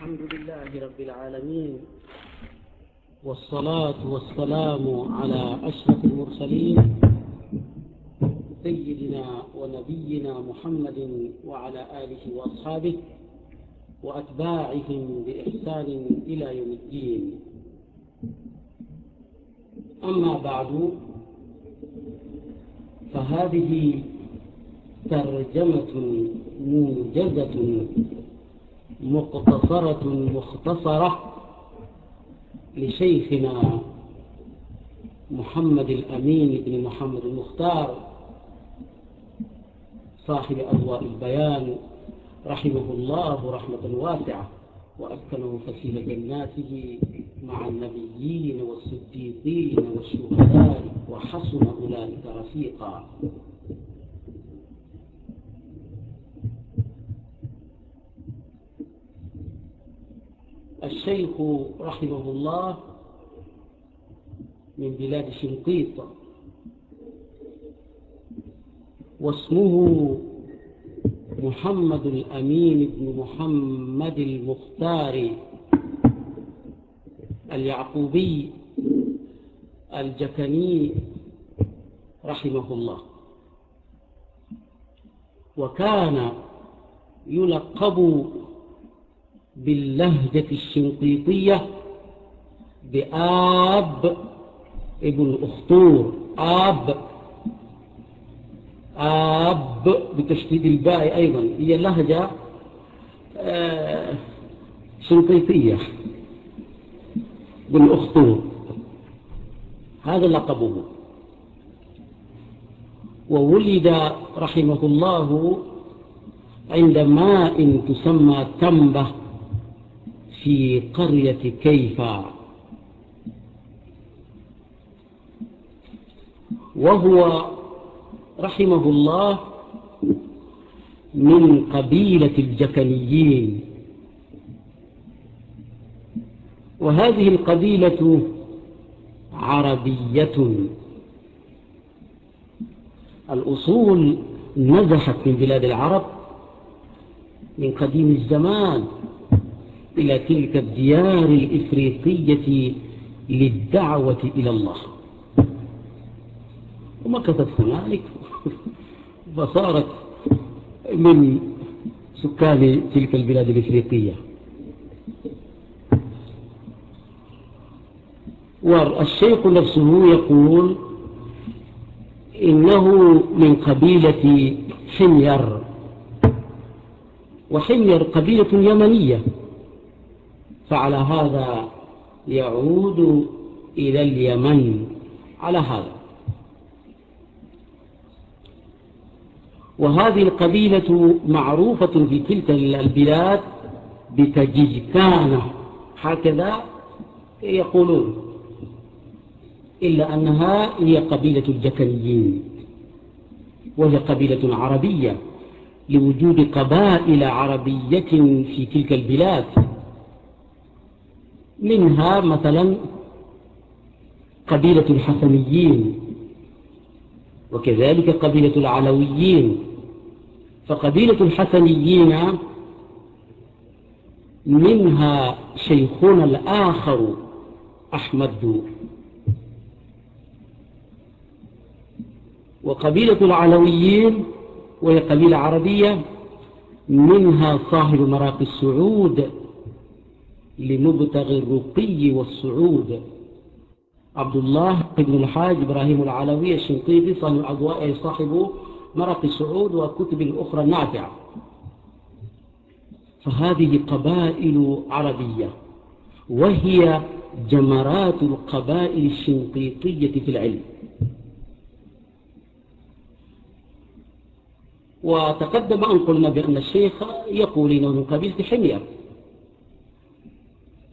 الحمد لله رب العالمين والصلاة والسلام على أشرف المرسلين سيدنا ونبينا محمد وعلى آله وأصحابه وأتباعهم بإحسان إلى يوم الدين. أما بعد فهذه ترجمة موجزة مقتصرة مختصرة لشيخنا محمد الأمين بن محمد المختار صاحب أضواء البيان رحمه الله رحمة واسعة وأسكنه فسيل جناته مع النبيين والصديقين والشهداء وحصن أولئك رفيقا. الشيخ رحمه الله من بلاد شنقيط واسمه محمد الأمين بن محمد المختار اليعقوبي الجكني رحمه الله. وكان يلقب باللهجة الشنقيطية بآب ابن أخطور آب. آب بتشديد الباء أيضا. هي لهجة آه، شنقيطية. بن أخطور هذا لقبه. وولد رحمه الله عند ماء تسمى تنبه في قرية كيفا. وهو رحمه الله من قبيلة الجكنيين. وهذه القبيلة عربية. الأصول نزحت من بلاد العرب من قديم الزمان. إلى تلك الديار الإفريقية للدعوة إلى الله. ومكثت هنالك. فصارت من سكان تلك البلاد الإفريقية. والشيخ نفسه يقول إنه من قبيلة حمير. وحمير قبيلة يمنية. فعلى هذا يعود إلى اليمن. على هذا. وهذه القبيلة معروفة في تلك البلاد بتججكانة هكذا يقولون. إلا أنها هي قبيلة الجكنيين. وهي قبيلة عربية لوجود قبائل عربية في تلك البلاد. منها مثلا قبيلة الحسنيين وكذلك قبيلة العلويين. فقبيلة الحسنيين منها شيخنا الآخر أحمد. وقبيلة العلويين وهي قبيلة عربية منها صاحب مراقي السعود. لمبتغ الرقي والصعود. عبد الله بن الحاج إبراهيم العلوي الشنقيطي صاحب مرق السعود وكتب أخرى نافعة فهذه قبائل عربية وهي جمرات القبائل الشنقيطية في العلم. وتقدم أن قلنا بأن الشيخ يقول إنه من قبيلة حمير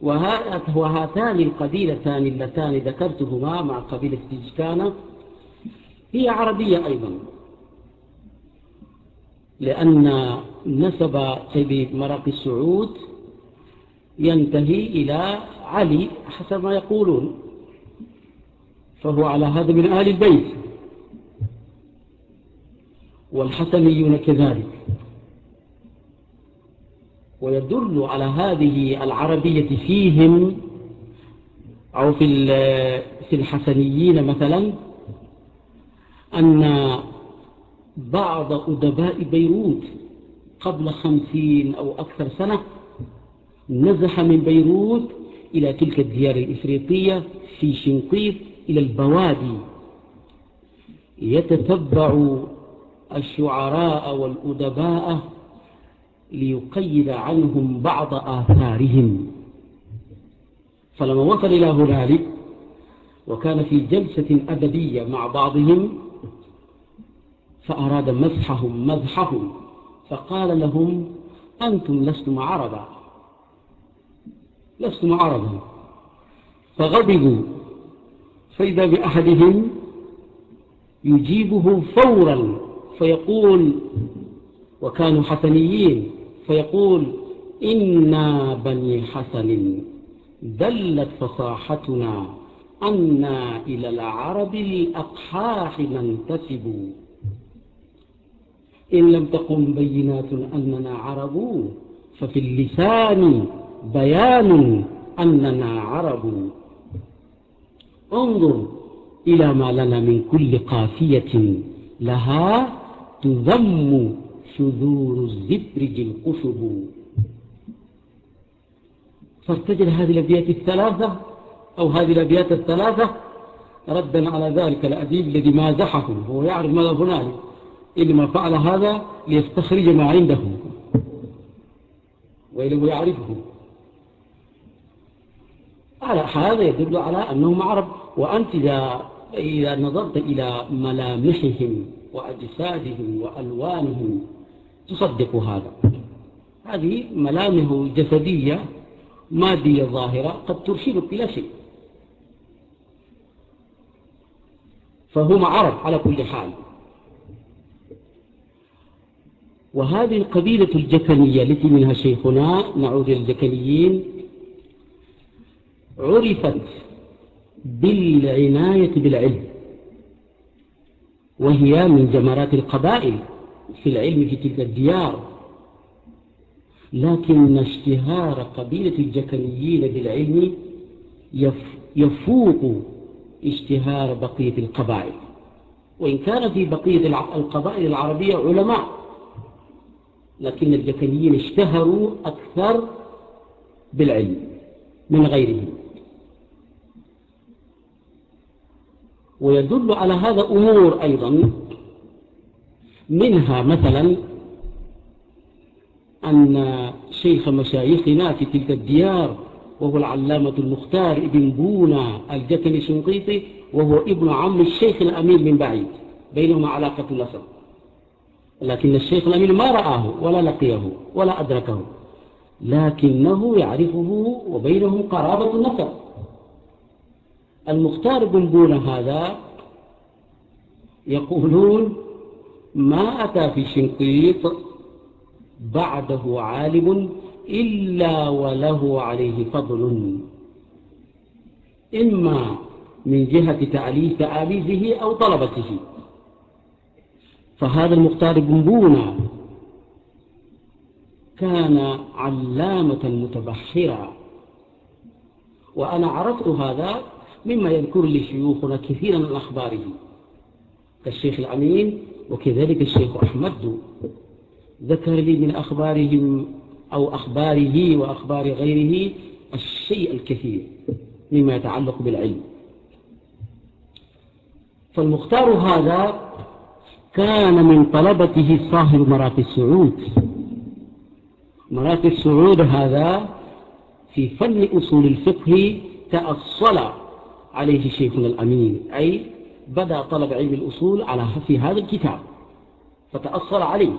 وهاتان القبيلتان اللتان ذكرتهما مع قبيلة ديجكانة هي عربية أيضا. لأن نسب سيد مرق السعود ينتهي إلى علي حسب ما يقولون. فهو على هذا من أهل البيت. والحسنيون كذلك. ويدل على هذه العربية فيهم أو في في الحسنيين مثلا أن بعض أدباء بيروت قبل خمسين أو أكثر سنة نزح من بيروت إلى تلك الديار الإفريقية في شنقيط إلى البوادي. يتتبع الشعراء والأدباء ليقيد عنهم بعض آثارهم. فلما وصل إلى هنالك وكان في جلسة أدبية مع بعضهم فأراد مزحهم مزحهم فقال لهم أنتم لستم عربا. لستم عربا. فغضبوا فإذا بأحدهم يجيبه فورا فيقول وكانوا حسنيين. فيقول إنا بني حسن دلت فصاحتنا أنا إلى العرب الأقحاح ننتسب إن لم تقم بينات أننا عرب ففي اللسان بيان أننا عرب. انظر إلى ما لنا من كل قافية لها تذم شذور الزبرج جنقشب فاستجد هذه الأبيات الثلاثة أو هذه الأبيات الثلاثة ردا على ذلك الأديب الذي ما زحه هو يعرف ماذا هناك إنما فعل هذا ليستخرج ما عنده. وإنه يعرفه. على هذا يدل على أنهم عرب وأنت إذا, إذا نظرت إلى ملامحهم وأجسادهم وألوانهم تصدق هذا. هذه ملامه جسدية مادية ظاهرة قد ترشدك إلى شيء. فهما عرب على كل حال. وهذه القبيلة الجكنية التي منها شيخنا نعود للجكنيين عرفت بالعناية بالعلم وهي من جمرات القبائل. في العلم في تلك الديار. لكن اشتهار قبيلة الجكنيين بالعلم يفوق اشتهار بقية القبائل. وإن كان في بقية القبائل العربية علماء لكن الجكنيين اشتهروا أكثر بالعلم من غيرهم. ويدل على هذا أمور أيضا منها مثلا أن شيخ مشايخنا في تلك الديار وهو العلامة المختار ابن بونا الجتن الشنقيطي وهو ابن عم الشيخ الأمير من بعيد بينهما علاقة نصر لكن الشيخ الأمير ما رآه ولا لقيه ولا أدركه لكنه يعرفه وبينهم قرابة النصر المختار بن بونا هذا يقولون ما أتى في شنقيط بعده عالم إلا وله عليه فضل. إما من جهة تأليف تآليفه أو طلبته. فهذا المختار بن بونا كان علامة متبحرة وأنا عرفت هذا مما يذكر لي شيوخنا كثيرا من أخباره. كالشيخ الأمين وكذلك الشيخ أحمد ذكر لي من أخبارهم أو أخباره وأخبار غيره الشيء الكثير مما يتعلق بالعلم. فالمختار هذا كان من طلبته صاحب مرات السعود. مرات السعود هذا في فن أصول الفقه تأصل عليه شيخنا الأمين أي بدأ طلب علم الأصول على في هذا الكتاب فتأثر عليه.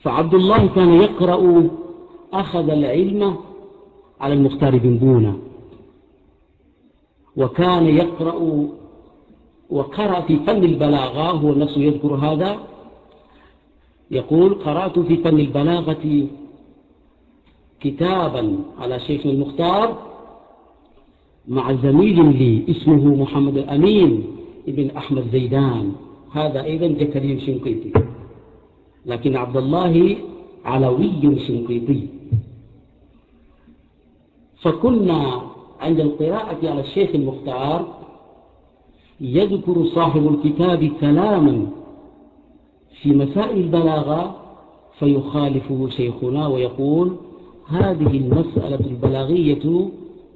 فعبد الله كان يقرأ أخذ العلم على المختار بن بونة وكان يقرأ وقرأ في فن البلاغة هو نفسه يذكر هذا يقول قرأت في فن البلاغة كتابا على شيخ المختار مع زميل لي اسمه محمد الأمين ابن أحمد زيدان. هذا أيضا ذكري شنقيطي. لكن عبد الله علوي شنقيطي. فكنا عند القراءة على الشيخ المختار يذكر صاحب الكتاب كلاما في مسائل البلاغة فيخالفه شيخنا ويقول هذه المسألة البلاغية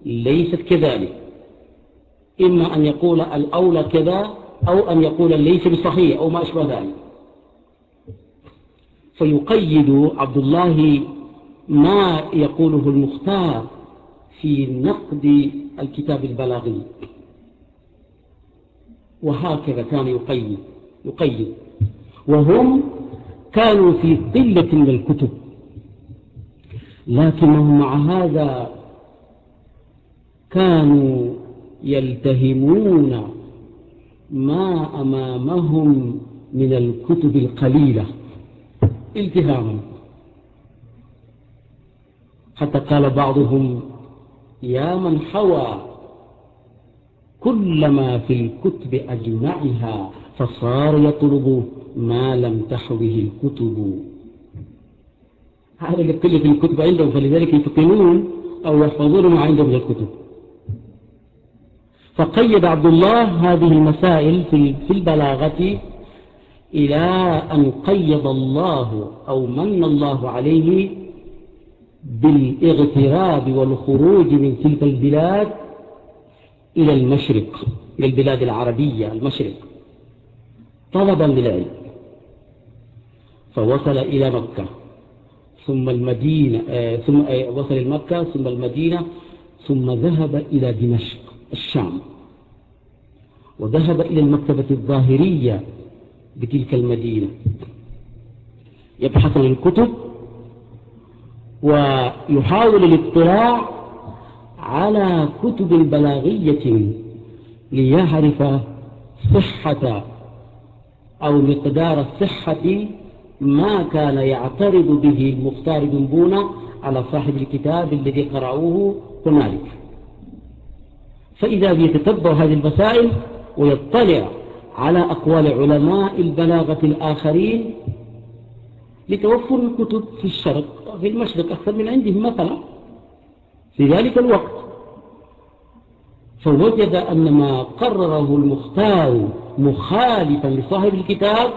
ليست كذلك. إما أن يقول الأولى كذا أو أن يقول ليس بصحيح أو ما أشبه ذلك. فيقيد عبد الله ما يقوله المختار في نقد الكتاب البلاغي. وهكذا كان يقيد يقيد. وهم كانوا في قلة من الكتب. لكنهم مع هذا كانوا يلتهمون ما أمامهم من الكتب القليلة. التهاما حتى قال بعضهم يا من حوى كل ما في الكتب أجمعها فصار يطلب ما لم تحوه الكتب. هذا اللي قلت الكتب عندهم فلذلك يفقنون أو يحفظون ما عندهم من الكتب. فقيد عبد الله هذه المسائل في البلاغة إلى أن قيد الله أو من الله عليه بالإغتراب والخروج من تلك البلاد إلى المشرق إلى البلاد العربية المشرق. طلبا للعلم. فوصل إلى مكة. ثم المدينة آه، ثم آه، وصل المكة ثم المدينة ثم ذهب إلى دمشق الشام. وذهب إلى المكتبة الظاهرية بتلك المدينة. يبحث عن الكتب ويحاول الاطلاع على كتب بلاغية ليعرف صحة أو مقدار الصحة ما كان يعترض به المختار بن بونة على صاحب الكتاب الذي قرأوه هنالك. فإذا بيتتبع هذه المسائل ويطلع على أقوال علماء البلاغة الآخرين لتوفر الكتب في الشرق في المشرق أكثر من عندهم مثلا. في ذلك الوقت فوجد أن ما قرره المختار مخالفا لصاحب الكتاب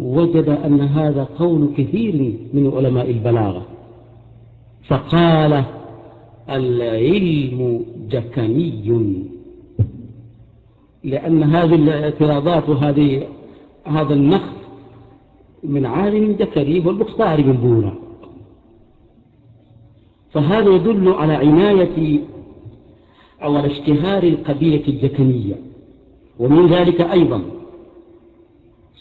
وجد أن هذا قول كثير من علماء البلاغة. فقال العلم جكني. لأن هذه الاعتراضات وهذه هذا النخ من عالم ذكري والبختار من بورا. فهذا يدل على عناية أو على اشتهار القبيلة الجكنية ومن ذلك أيضا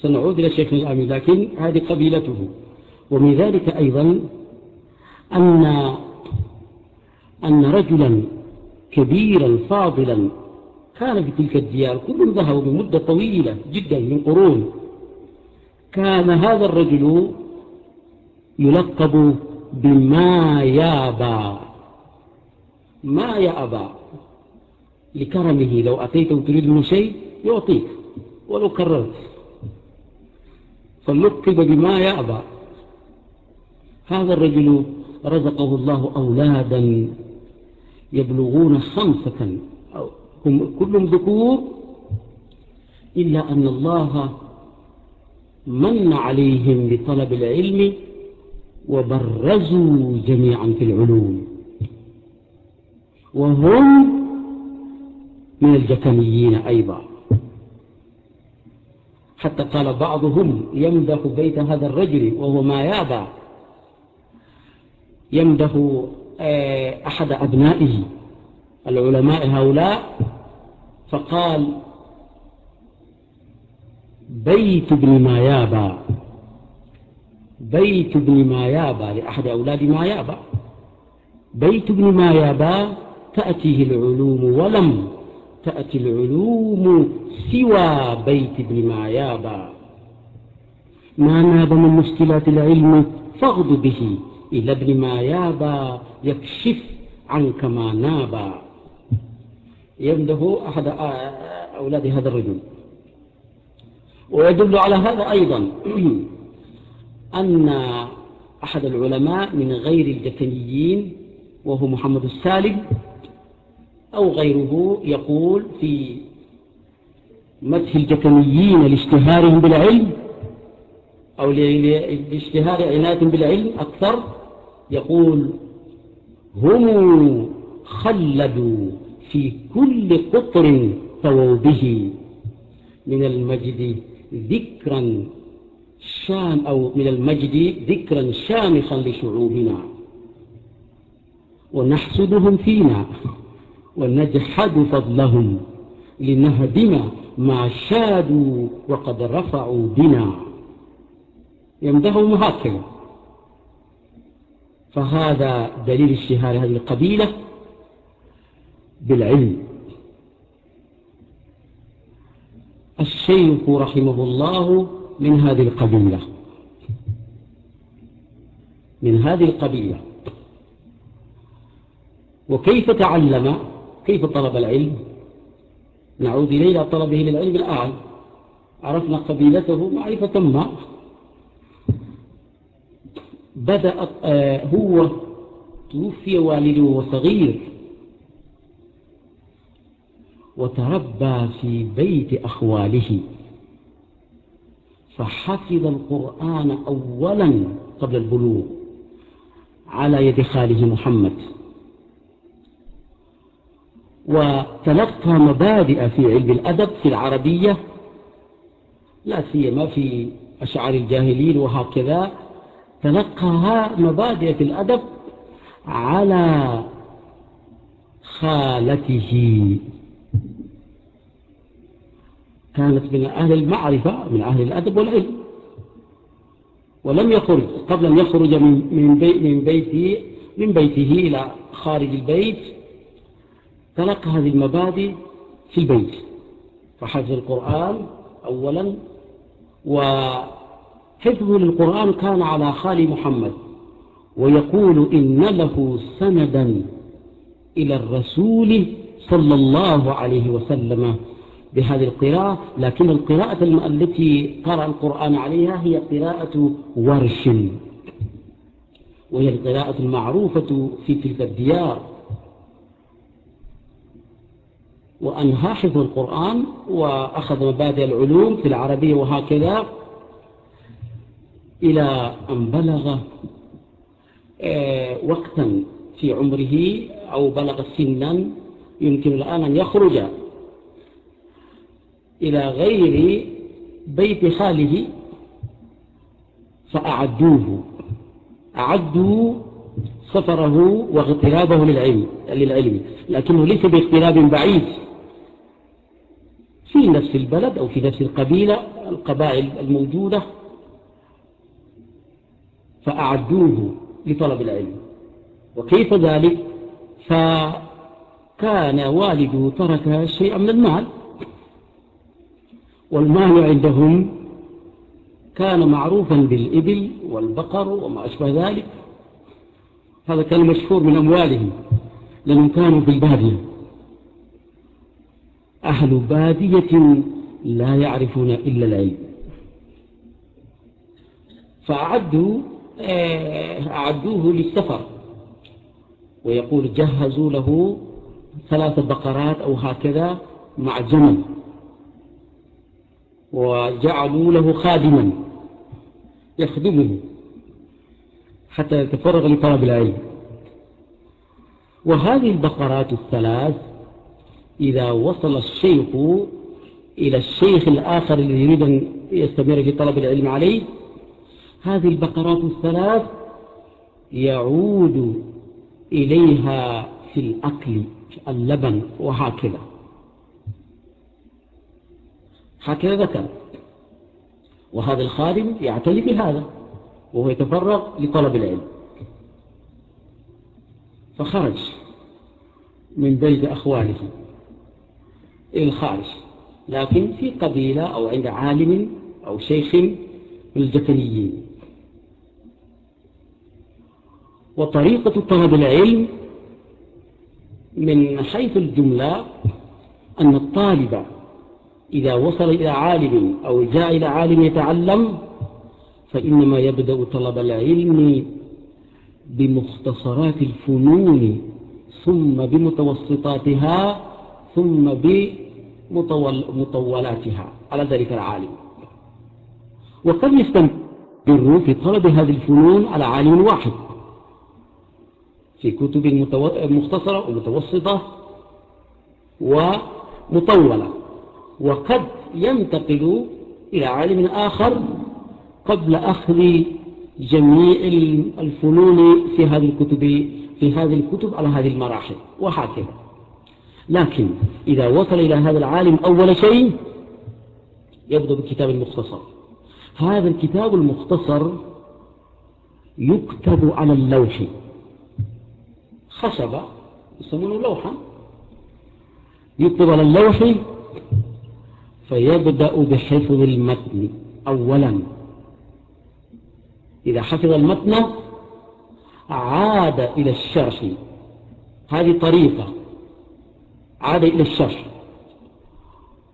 سنعود إلى شيخ الآمي لكن هذه قبيلته. ومن ذلك أيضا أن, أن رجلا كبيرا فاضلا كان في تلك الديار كلهم ذهبوا بمدة طويلة جدا من قرون. كان هذا الرجل يلقب بما يابا. ما يأبى لكرمه لو أتيته تريد من شيء يعطيك ولو كررت. فلقب بما يأبى هذا الرجل رزقه الله أولادا يبلغون خمسة كلهم ذكور إلا أن الله من عليهم لطلب العلم وبرزوا جميعا في العلوم وهم من الجكنيين أيضا حتى قال بعضهم يمدح بيت هذا الرجل وهو ما يابى يمدح آه، أحد أبنائه العلماء هؤلاء فقال بيت ابن مايابا بيت ابن مايابا لأحد أولاد مايابا بيت ابن مايابا تأتيه العلوم ولم تأتي العلوم سوى بيت ابن مايابا ما ناب من مشكلات العلم فاغض به إلى ابن مايابا يكشف عنك ما نابا. يمده أحد آه، أولاد هذا الرجل. ويدل على هذا أيضا أن أحد العلماء من غير الجفنيين وهو محمد السالب أو غيره يقول في مدح الجفنيين لاشتهارهم بالعلم أو لاشتهار عنايتهم بالعلم أكثر يقول هم خلدوا في كل قطر طووا به. من المجد ذكرا شام أو من المجد ذكرا شامخا لشعوبنا. ونحسدهم فينا ونجحد فضلهم لنهدنا ما شادوا وقد رفعوا بنا. يمدهم هكذا. فهذا دليل الشهار هذه القبيلة. بالعلم. الشيخ رحمه الله من هذه القبيلة. من هذه القبيلة. وكيف تعلم؟ كيف طلب العلم؟ نعود إليه طلبه للعلم الآن. عرفنا قبيلته معرفة ما. بدأ آه، هو توفي والده وصغير. وتربى في بيت أخواله. فحفظ القرآن أولا قبل البلوغ على يد خاله محمد. وتلقى مبادئ في علم الأدب في العربية لا سيما في أشعار الجاهلين وهكذا. تلقى مبادئ في الأدب على خالته. كانت من أهل المعرفة من أهل الأدب والعلم. ولم يخرج قبل أن يخرج من, بي من, بيته من بيته إلى خارج البيت تلقى هذه المبادئ في البيت. فحفظ القرآن أولا وحفظه للقرآن كان على خالي محمد ويقول إن له سندا إلى الرسول صلى الله عليه وسلم. بهذه القراءة لكن القراءة التي قرأ القرآن عليها هي قراءة ورش. وهي القراءة المعروفة في تلك الديار. وأنها حفظ القرآن وأخذ مبادئ العلوم في العربية وهكذا إلى أن بلغ آه، وقتا في عمره أو بلغ سنا يمكن الآن أن يخرج. إلى غير بيت خاله فأعدوه. أعدوا سفره واغترابه للعلم, للعلم. لكنه ليس باغتراب بعيد. في نفس البلد أو في نفس القبيلة القبائل الموجودة فأعدوه لطلب العلم. وكيف ذلك؟ فكان والده ترك شيئا من المال. والمال عندهم كان معروفا بالإبل والبقر وما أشبه ذلك. هذا كان مشهور من أموالهم لأنهم كانوا في البادية أهل بادية لا يعرفون إلا العلم. فأعدوا آه، أعدوه للسفر. ويقول جهزوا له ثلاث بقرات أو هكذا مع جمل. وجعلوا له خادما يخدمه حتى يتفرغ لطلب العلم. وهذه البقرات الثلاث إذا وصل الشيخ إلى الشيخ الآخر الذي يريد أن يستمر في طلب العلم عليه هذه البقرات الثلاث يعود إليها في الأكل اللبن وهكذا. حقيقة. وهذا الخادم يعتني بهذا وهو يتفرغ لطلب العلم. فخرج من بلد أخواله إلى الخارج لكن في قبيلة أو عند عالم أو شيخ من الجفنيين وطريقة طلب العلم من حيث الجملة أن الطالب إذا وصل إلى عالم أو جاء إلى عالم يتعلم فإنما يبدأ طلب العلم بمختصرات الفنون ثم بمتوسطاتها ثم بمطولاتها على ذلك العالم. وقد يستمر في طلب هذه الفنون على عالم واحد. في كتب مختصرة ومتوسطة ومطولة. وقد ينتقل إلى عالم آخر قبل أخذ جميع الفنون في هذه الكتب في هذه الكتب على هذه المراحل وهكذا. لكن إذا وصل إلى هذا العالم أول شيء يبدأ بالكتاب المختصر. هذا الكتاب المختصر يكتب على اللوح. خشبة يسمونه لوحة يكتب على اللوح فيبدأ بحفظ المتن أولا. إذا حفظ المتن عاد إلى الشرح. هذه طريقة. عاد إلى الشرح.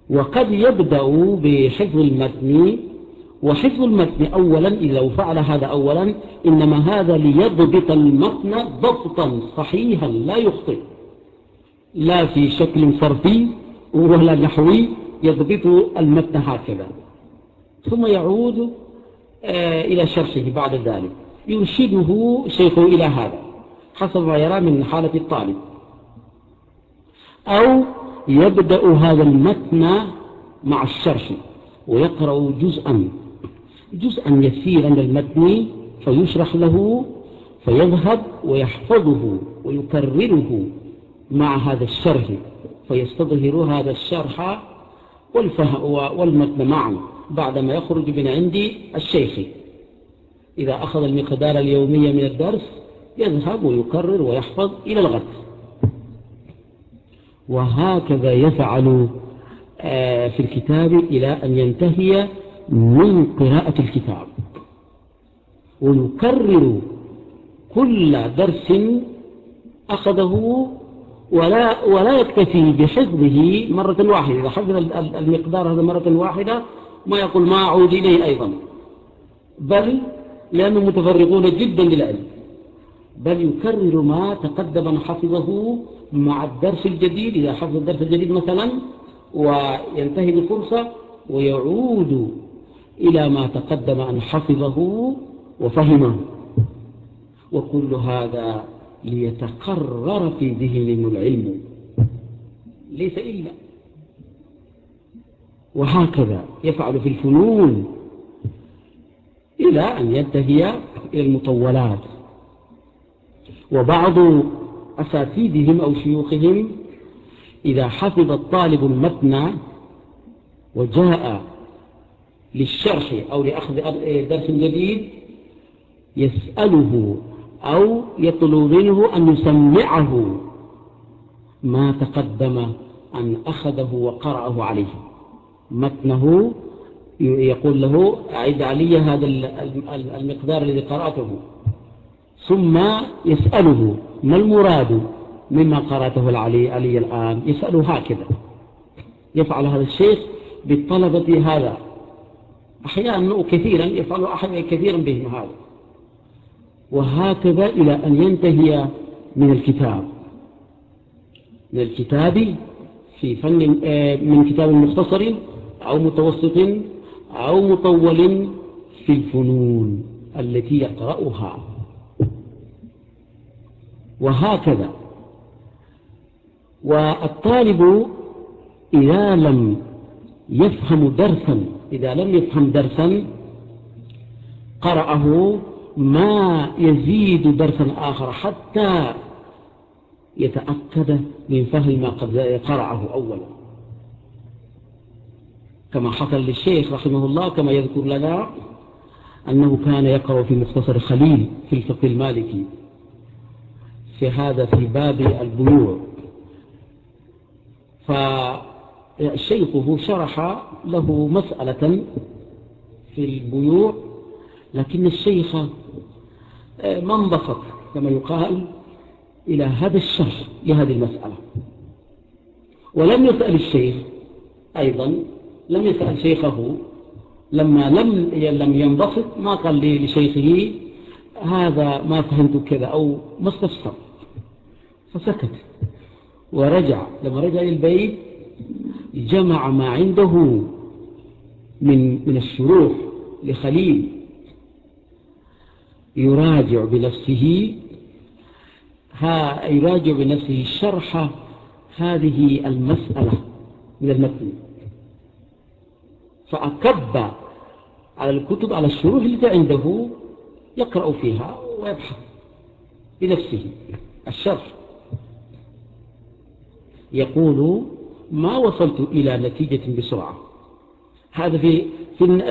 وقد يبدأ بحفظ المتن وحفظ المتن أولا إذا لو فعل هذا أولا إنما هذا ليضبط المتن ضبطا صحيحا لا يخطئ. لا في شكل صرفي ولا نحوي. يضبط المتن هكذا. ثم يعود آه، إلى شرحه بعد ذلك. يرشده شيخه إلى هذا. حسب ما يرى من حالة الطالب. أو يبدأ هذا المتن مع الشرح ويقرأ جزءا. جزءا يسيرا للمتن فيشرح له فيذهب ويحفظه ويكرره مع هذا الشرح. فيستظهر هذا الشرح والمتن معا بعدما يخرج من عندي الشيخ. إذا أخذ المقدار اليومية من الدرس يذهب ويكرر ويحفظ إلى الغد. وهكذا يفعل آه، في الكتاب إلى أن ينتهي من قراءة الكتاب. ويكرر كل درس أخذه ولا, ولا يكتفي بحفظه مرة واحدة. إذا حفظ المقدار هذا مرة واحدة ما يقول ما أعود إليه أيضا. بل لأنهم متفرغون جدا للعلم. بل يكرر ما تقدم حفظه مع الدرس الجديد. إذا حفظ الدرس الجديد مثلا وينتهي بفرصة ويعود إلى ما تقدم أن حفظه وفهمه. وكل هذا ليتقرر في ذهنهم العلم. ليس إلا. وهكذا يفعل في الفنون إلى أن ينتهي إلى المطولات. وبعض أساتيدهم أو شيوخهم إذا حفظ الطالب المتنى وجاء للشرح أو لأخذ درس جديد يسأله أو يطلب منه أن يسمعه. ما تقدم أن أخذه وقرأه عليه. متنه يقول له أعد علي هذا المقدار الذي قرأته. ثم يسأله ما المراد مما قرأته العلي علي الآن؟ يسأله هكذا. يفعل هذا الشيخ بالطلبة هذا. أحيانا كثيرا يفعل أحيانا كثيرا بهم هذا. وهكذا إلى أن ينتهي من الكتاب. من الكتاب في فن آه، من كتاب مختصر أو متوسط أو مطول في الفنون التي يقرأها. وهكذا. والطالب إذا لم يفهم درسا إذا لم يفهم درسا قرأه ما يزيد درسا آخر حتى يتأكد من فهم ما قد قرعه أولا كما حصل للشيخ رحمه الله كما يذكر لنا أنه كان يقرأ في مختصر خليل في الفقه المالكي في هذا في باب البيوع. فشيخه شرح له مسألة في البيوع لكن الشيخ منبسط كما يقال إلى هذا الشرح لهذه المسألة. ولم يسأل الشيخ أيضا لم يسأل شيخه لما لم لم ينبسط ما قال لي لشيخه هذا ما فهمت كذا أو ما استفسر. فسكت. ورجع لما رجع للبيت جمع ما عنده من من الشروح لخليل. يراجع بنفسه ها يراجع بنفسه شرح هذه المسألة من المتن. فأكب على الكتب على الشروح التي عنده يقرأ فيها ويبحث بنفسه. الشرح. يقول ما وصلت إلى نتيجة بسرعة. هذا في,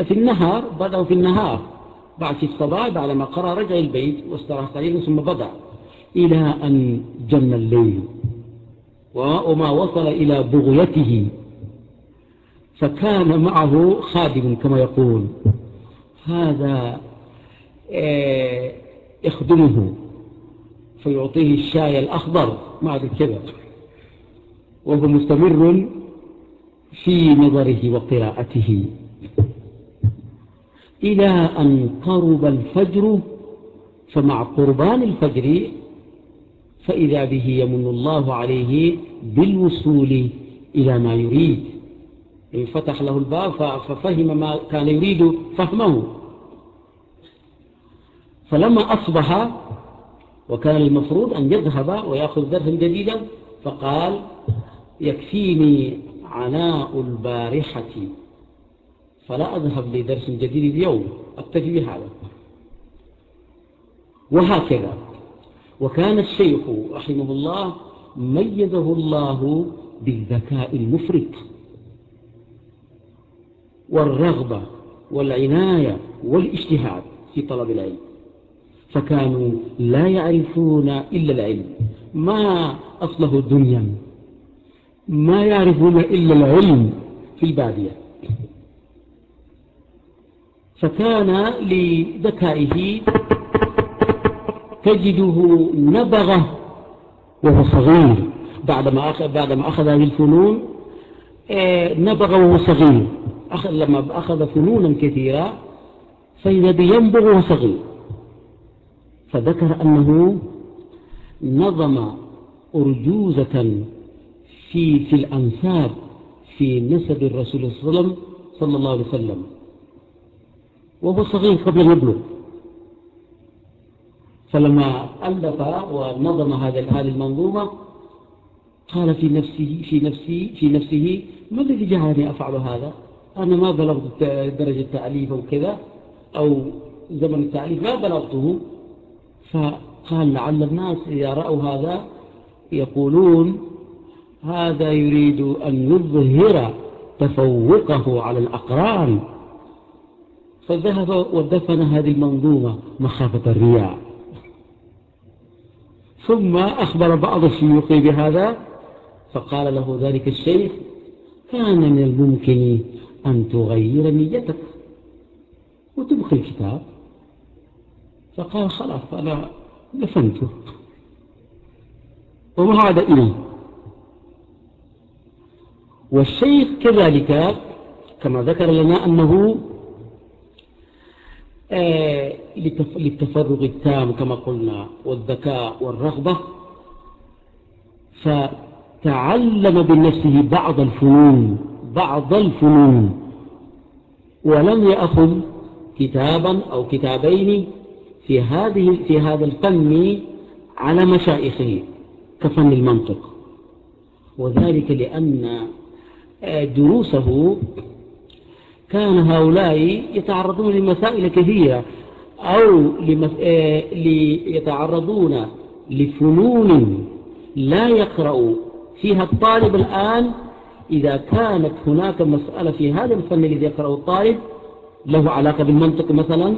في النهار بدأ في النهار. بعد الصباح بعد ما قرأ رجع البيت واستراح قليلا ثم بدع إلى أن جن الليل وما وصل إلى بغيته فكان معه خادم كما يقول. هذا آه، اخدمه فيعطيه الشاي الأخضر مع الكبر وهو مستمر في نظره وقراءته. إلى أن قرب الفجر فمع قربان الفجر فإذا به يمن الله عليه بالوصول إلى ما يريد. فتح له الباب ففهم ما كان يريد فهمه. فلما أصبح وكان المفروض أن يذهب ويأخذ درسا جديدا فقال يكفيني عناء البارحة. فلا أذهب لدرس جديد اليوم أكتفي بهذا وهكذا. وكان الشيخ رحمه الله ميزه الله بالذكاء المفرط والرغبة والعناية والاجتهاد في طلب العلم. فكانوا لا يعرفون إلا العلم. ما أصله الدنيا ما يعرفون إلا العلم في البادية. فكان لذكائه تجده نبغة وهو صغير. بعدما أخذ, بعدما أخذ هذه الفنون آه، نبغ وهو صغير. أخذ لما أخذ فنونا كثيرة فإذا بينبغ وهو صغير. فذكر أنه نظم أرجوزة في, في الأنساب في نسب الرسول صلى الله عليه وسلم. وهو صغير قبل أن يبلغ. فلما ألف ونظم هذه المنظومة قال في نفسه في نفسه في نفسه ما الذي جعلني أفعل هذا؟ أنا ما بلغت درجة تعليف أو كذا أو زمن التعليف ما بلغته. فقال لعل الناس إذا رأوا هذا يقولون هذا يريد أن يظهر تفوقه على الأقران. فذهب ودفن هذه المنظومة مخافة الرياء ثم أخبر بعض الشيوخ بهذا فقال له ذلك الشيخ كان من الممكن أن تغير نيتك وتبقي الكتاب. فقال خلاص أنا دفنته. وما عاد إليه. والشيخ كذلك كما ذكر لنا أنه آه، للتفرغ التام كما قلنا والذكاء والرغبة. فتعلم بنفسه بعض الفنون بعض الفنون. ولم يأخذ كتابا أو كتابين في, هذه في هذا الفن على مشائخه كفن المنطق. وذلك لأن آه، دروسه كان هؤلاء يتعرضون لمسائل كثيرة أو لمس... آه، يتعرضون لفنون لا يقرأ فيها الطالب الآن. إذا كانت هناك مسألة في هذا الفن الذي يقرأه الطالب له علاقة بالمنطق مثلا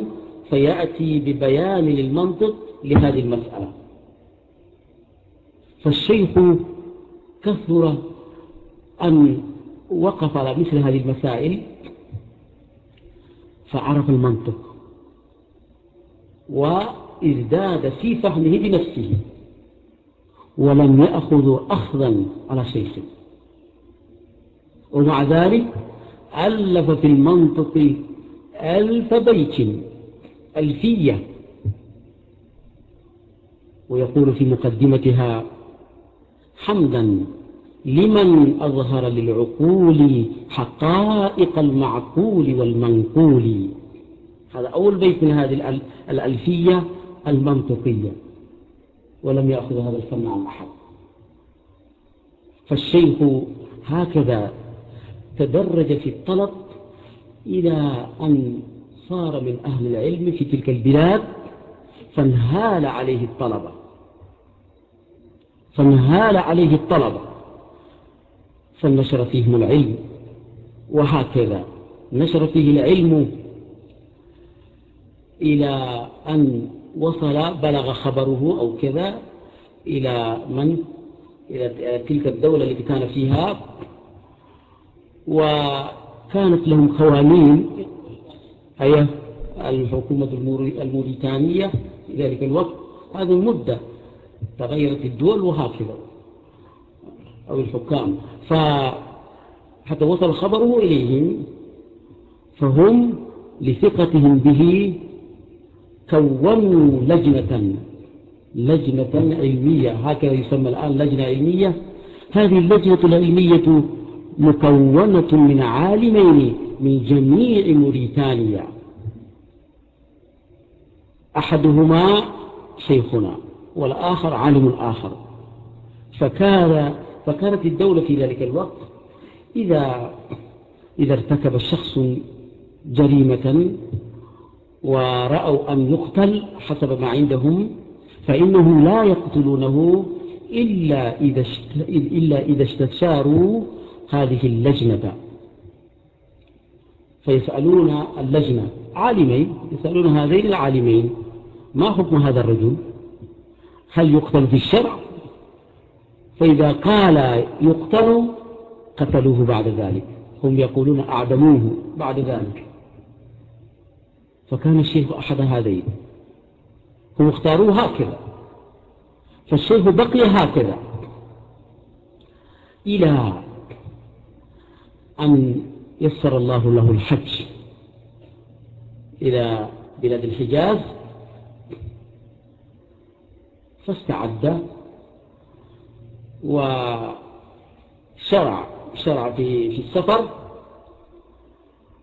فيأتي ببيان للمنطق لهذه المسألة. فالشيخ كثر أن وقف على مثل هذه المسائل. فعرف المنطق. وإزداد في فهمه بنفسه. ولم يأخذ أخذا على شيخ. ومع ذلك ألف في المنطق ألف بيت ألفية. ويقول في مقدمتها حمدا لمن أظهر للعقول حقائق المعقول والمنقول. هذا أول بيت من هذه الألفية المنطقية. ولم يأخذ هذا الفن عن أحد. فالشيخ هكذا تدرج في الطلب إلى أن صار من أهل العلم في تلك البلاد فانهال عليه الطلبة فانهال عليه الطلبة فالنشر فيهم العلم. وهكذا نشر فيه العلم إلى أن وصل بلغ خبره أو كذا إلى من؟ إلى تلك الدولة التي كان فيها. وكانت لهم خوانين أي أيوة. الحكومة الموريتانية في ذلك الوقت. هذه المدة تغيرت الدول وهكذا. أو الحكام. فحتى وصل خبره إليهم فهم لثقتهم به كونوا لجنة لجنة علمية. هكذا يسمى الآن لجنة علمية. هذه اللجنة العلمية مكونة من عالمين من جميع موريتانيا. أحدهما شيخنا والآخر عالم آخر فكان فكانت الدولة في ذلك الوقت. إذا, إذا ارتكب الشخص جريمة ورأوا أن يقتل حسب ما عندهم فإنهم لا يقتلونه إلا إذا, إلا إذا استشاروا هذه اللجنة. فيسألون اللجنة عالمين يسألون هذين العالمين ما حكم هذا الرجل؟ هل يقتل في الشرع؟ فإذا قال يقتل قتلوه بعد ذلك. هم يقولون أعدموه بعد ذلك. فكان الشيخ أحد هذين. هم اختاروه هكذا. فالشيخ بقي هكذا. إلى أن يسر الله له الحج إلى بلاد الحجاز فاستعد وشرع شرع في, في السفر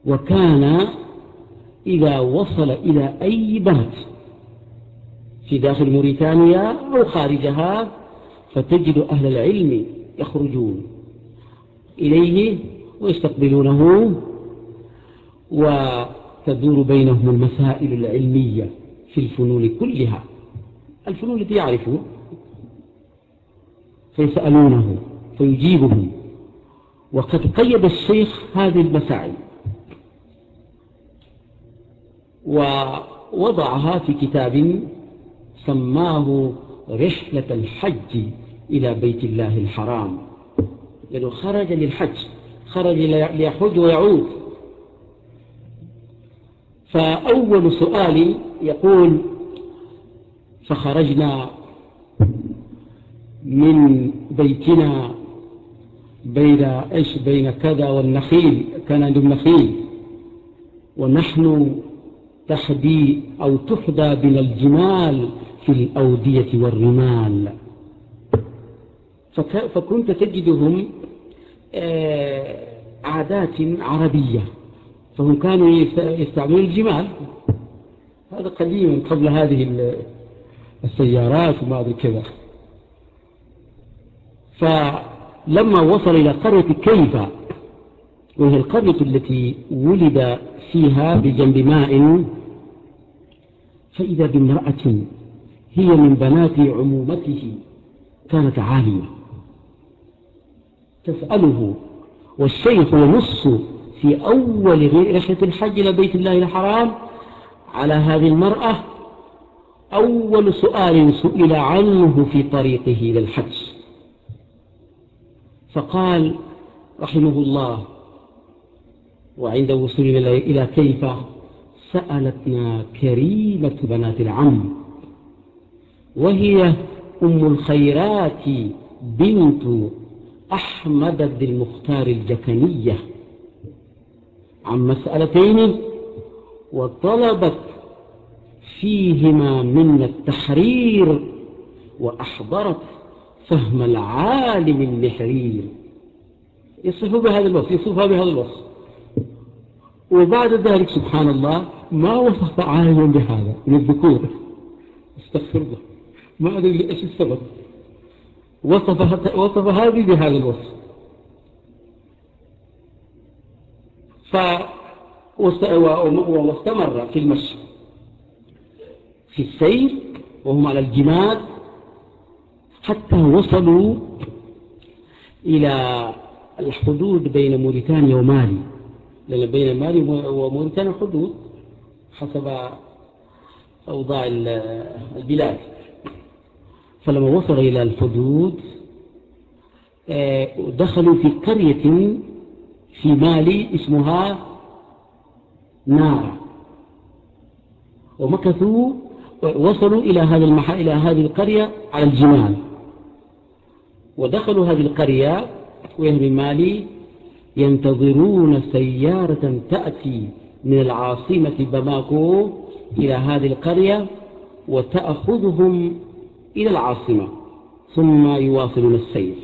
وكان إذا وصل إلى أي بلد في داخل موريتانيا أو خارجها فتجد أهل العلم يخرجون إليه ويستقبلونه وتدور بينهم المسائل العلمية في الفنون كلها. الفنون التي يعرفون. فيسألونه فيجيبهم وقد قيد الشيخ هذه المسائل. ووضعها في كتاب سماه رحلة الحج إلى بيت الله الحرام. لأنه خرج للحج خرج ليحج ويعود. فأول سؤال يقول فخرجنا من بيتنا بين إيش بين كذا والنخيل كان عندهم نخيل. ونحن تحدي أو تحدى بنا الجمال في الأودية والرمال. فكنت تجدهم آه، عادات عربية. فهم كانوا يستعملون الجمال. هذا قديم قبل هذه السيارات وما أدري كذا. فلما وصل إلى قرية كيفة وهي القرية التي ولد فيها بجنب ماء فإذا بامرأة هي من بنات عمومته كانت عالمة. تسأله والشيخ ينص في أول رحلة الحج إلى بيت الله الحرام على هذه المرأة أول سؤال سئل عنه في طريقه للحج فقال رحمه الله وعند وصولنا إلى كيف؟ سألتنا كريمة بنات العم وهي أم الخيرات بنت أحمد بن المختار الجكنية. عن مسألتين وطلبت فيهما من التحرير وأحضرت فهم العالم النحرير. يصفه بهذا الوصف يصفها بهذا الوصف. وبعد ذلك سبحان الله ما وصف عالم بهذا من الذكور استغفر الله. ما أدري لأشي السبب. وصف, وصف هذه بهذا الوصف. ف واستمر في المشي. في السير وهم على الجماد حتى وصلوا إلى الحدود بين موريتانيا ومالي. لأن بين مالي وموريتانيا حدود حسب أوضاع البلاد. فلما وصل إلى الحدود آه، دخلوا في قرية في مالي اسمها نارا. ومكثوا وصلوا إلى إلى هذه القرية على الجمال. ودخلوا هذه القرية وين بمالي ينتظرون سيارة تأتي من العاصمة بماكو إلى هذه القرية وتأخذهم إلى العاصمة ثم يواصلون السير.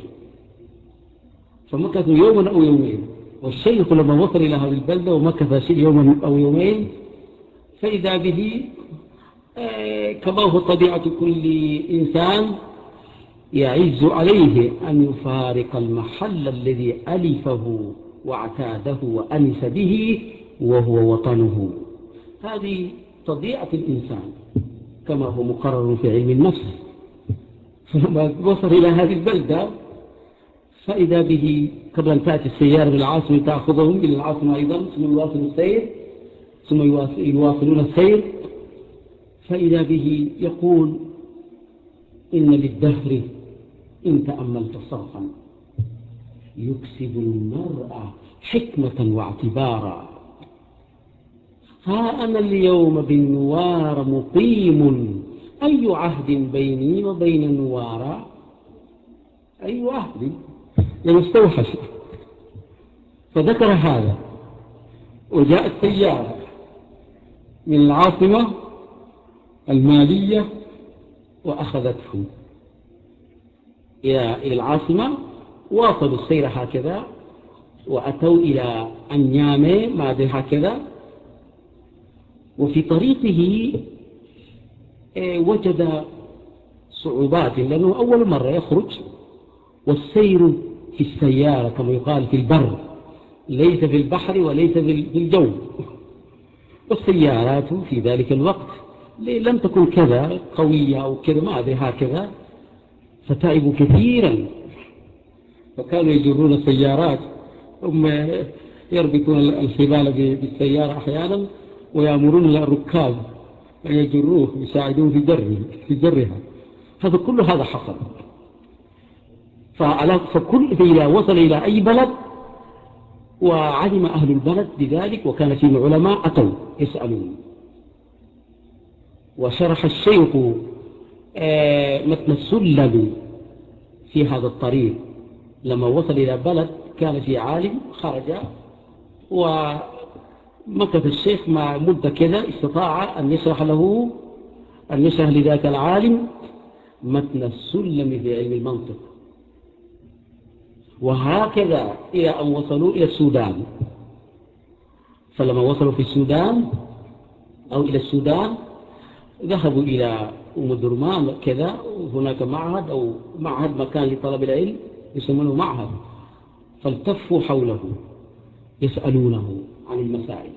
فمكثوا يوما أو يومين والشيخ لما وصل إلى هذه البلدة ومكث يوما أو يومين فإذا به آه، كما هو طبيعة كل إنسان يعز عليه أن يفارق المحل الذي ألفه واعتاده وأنس به وهو وطنه. هذه تضيعة الإنسان كما هو مقرر في علم النفس. فلما وصل إلى هذه البلدة فإذا به قبل أن تأتي السيارة بالعاصمة تأخذهم إلى العاصمة أيضا ثم يواصل السير ثم يواصلون السير. فإذا به يقول إن للدهر إن تأملت صرفا. يكسب المرأة حكمة واعتبارا. ها أنا اليوم بالنوار مقيم. أي عهد بيني وبين النوار؟ أي عهد؟ لم استوحش. فذكر هذا. وجاءت سيارة من العاصمة المالية وأخذته إلى العاصمة واصلوا السير هكذا وأتوا إلى أنيامي ما أدري هكذا. وفي طريقه آه، وجد صعوبات لأنه أول مرة يخرج والسير في السيارة كما يقال في البر ليس في البحر وليس في الجو. والسيارات في ذلك الوقت لم تكن كذا قوية أو كذا ما أدري هكذا. فتعبوا كثيرا. وكانوا يجرون السيارات ثم يربطون الخبال بالسيارة أحيانا ويأمرون الركاب أن يجروه ويساعدوه في جره في جرها. هذا كل هذا حصل. فعلى فكل إذا وصل إلى أي بلد وعلم أهل البلد بذلك وكان فيه العلماء أتوا يسألون. وشرح الشيخ آه، مثل تمثل في هذا الطريق. لما وصل إلى بلد كان في عالم خرج ومكث الشيخ مع مدة كذا استطاع أن يشرح له أن يشرح لذاك العالم متن السلم في علم المنطق. وهكذا إلى أن وصلوا إلى السودان. فلما وصلوا في السودان أو إلى السودان ذهبوا إلى أم درمان كذا هناك معهد أو معهد مكان لطلب العلم يسمونه معهد فالتفوا حوله يسألونه عن المسائل.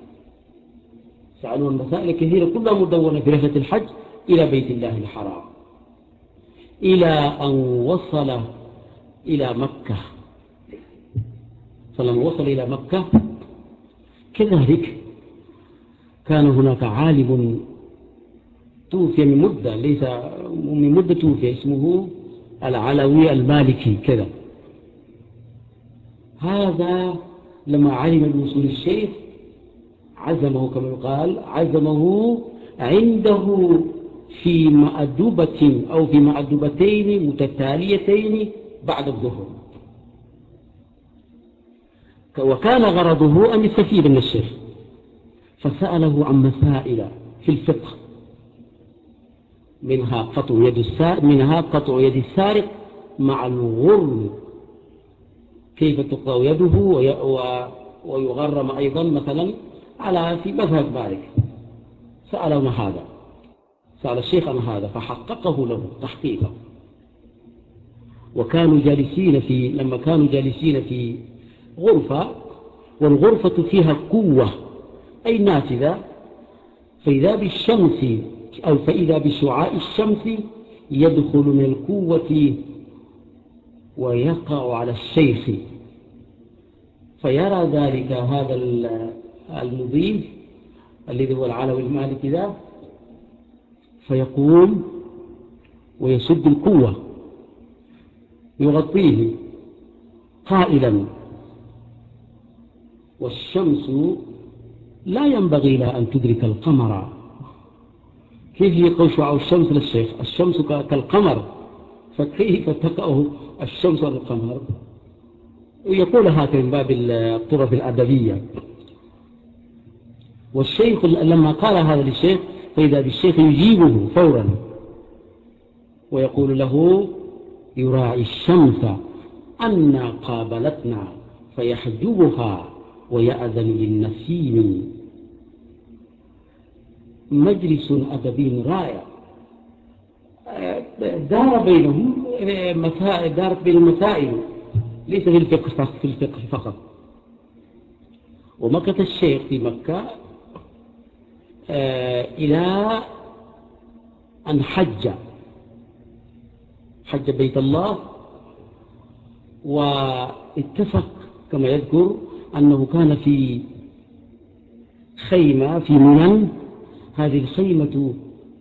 سألوا المسائل كثيرة كلها مدونة في رحلة الحج إلى بيت الله الحرام إلى أن وصل إلى مكة. فلما وصل إلى مكة كذلك كان هناك عالم توفي من مدة ليس من مدة توفي اسمه العلوي المالكي كذا. هذا لما علم الوصول الشيخ عزمه كما يقال عزمه عنده في مأدوبة أو في مأدوبتين متتاليتين بعد الظهر. وكان غرضه أن يستفيد من الشيخ. فسأله عن مسائل في الفقه. منها قطع يد السارق منها قطع يد السارق مع الغرم كيف تقطع يده ويغرم أيضا مثلا على في مذهب مالك. عن هذا. سأل الشيخ عن هذا فحققه له تحقيقا. وكانوا جالسين في لما كانوا جالسين في غرفة والغرفة فيها قوة أي نافذة فإذا بالشمس أو فإذا بشعاع الشمس يدخل من القوة ويقع على الشيخ. فيرى ذلك هذا المضيف الذي هو العلوي المالكي ذا فيقوم ويسد القوة يغطيه قائلا. والشمس لا ينبغي لها أن تدرك القمر. فيه قشع الشمس للشيخ الشمس كالقمر فكيف تقعه الشمس والقمر. هاته من باب الطرف الأدبية والشيخ لما قال هذا للشيخ فإذا بالشيخ يجيبه فورا. ويقول له يراعي الشمس أنا قابلتنا فيحجبها ويأذن للنسيم مجلس أدبي رائع دار بينهم مسائل دارت بين المسائل. ليس في الفقه في الفقه فقط. ومكة الشيخ في مكة آه، إلى أن حج. حج بيت الله. واتفق كما يذكر أنه كان في خيمة في منن. هذه الخيمة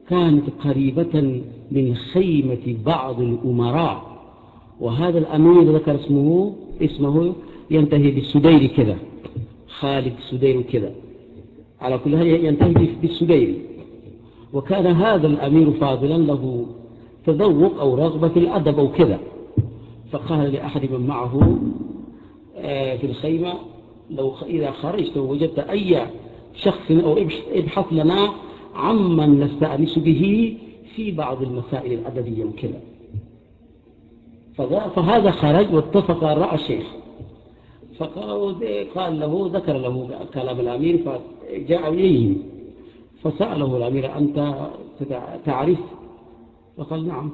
كانت قريبة من خيمة بعض الأمراء. وهذا الأمير ذكر اسمه اسمه ينتهي بالسدير كذا خالد سدير كذا. على كل هذا ينتهي بالسدير. وكان هذا الأمير فاضلا له تذوق أو رغبة في الأدب أو كذا. فقال لأحد من معه آه، في الخيمة لو إذا خرجت ووجدت أي شخص أو إبحث لنا عمن نستأنس به في بعض المسائل الأدبية وكذا. فهذا خرج واتفق رأى الشيخ. فقال له ذكر له كلام الأمير فجاء إليه. فسأله الأمير أنت تعرف؟ فقال نعم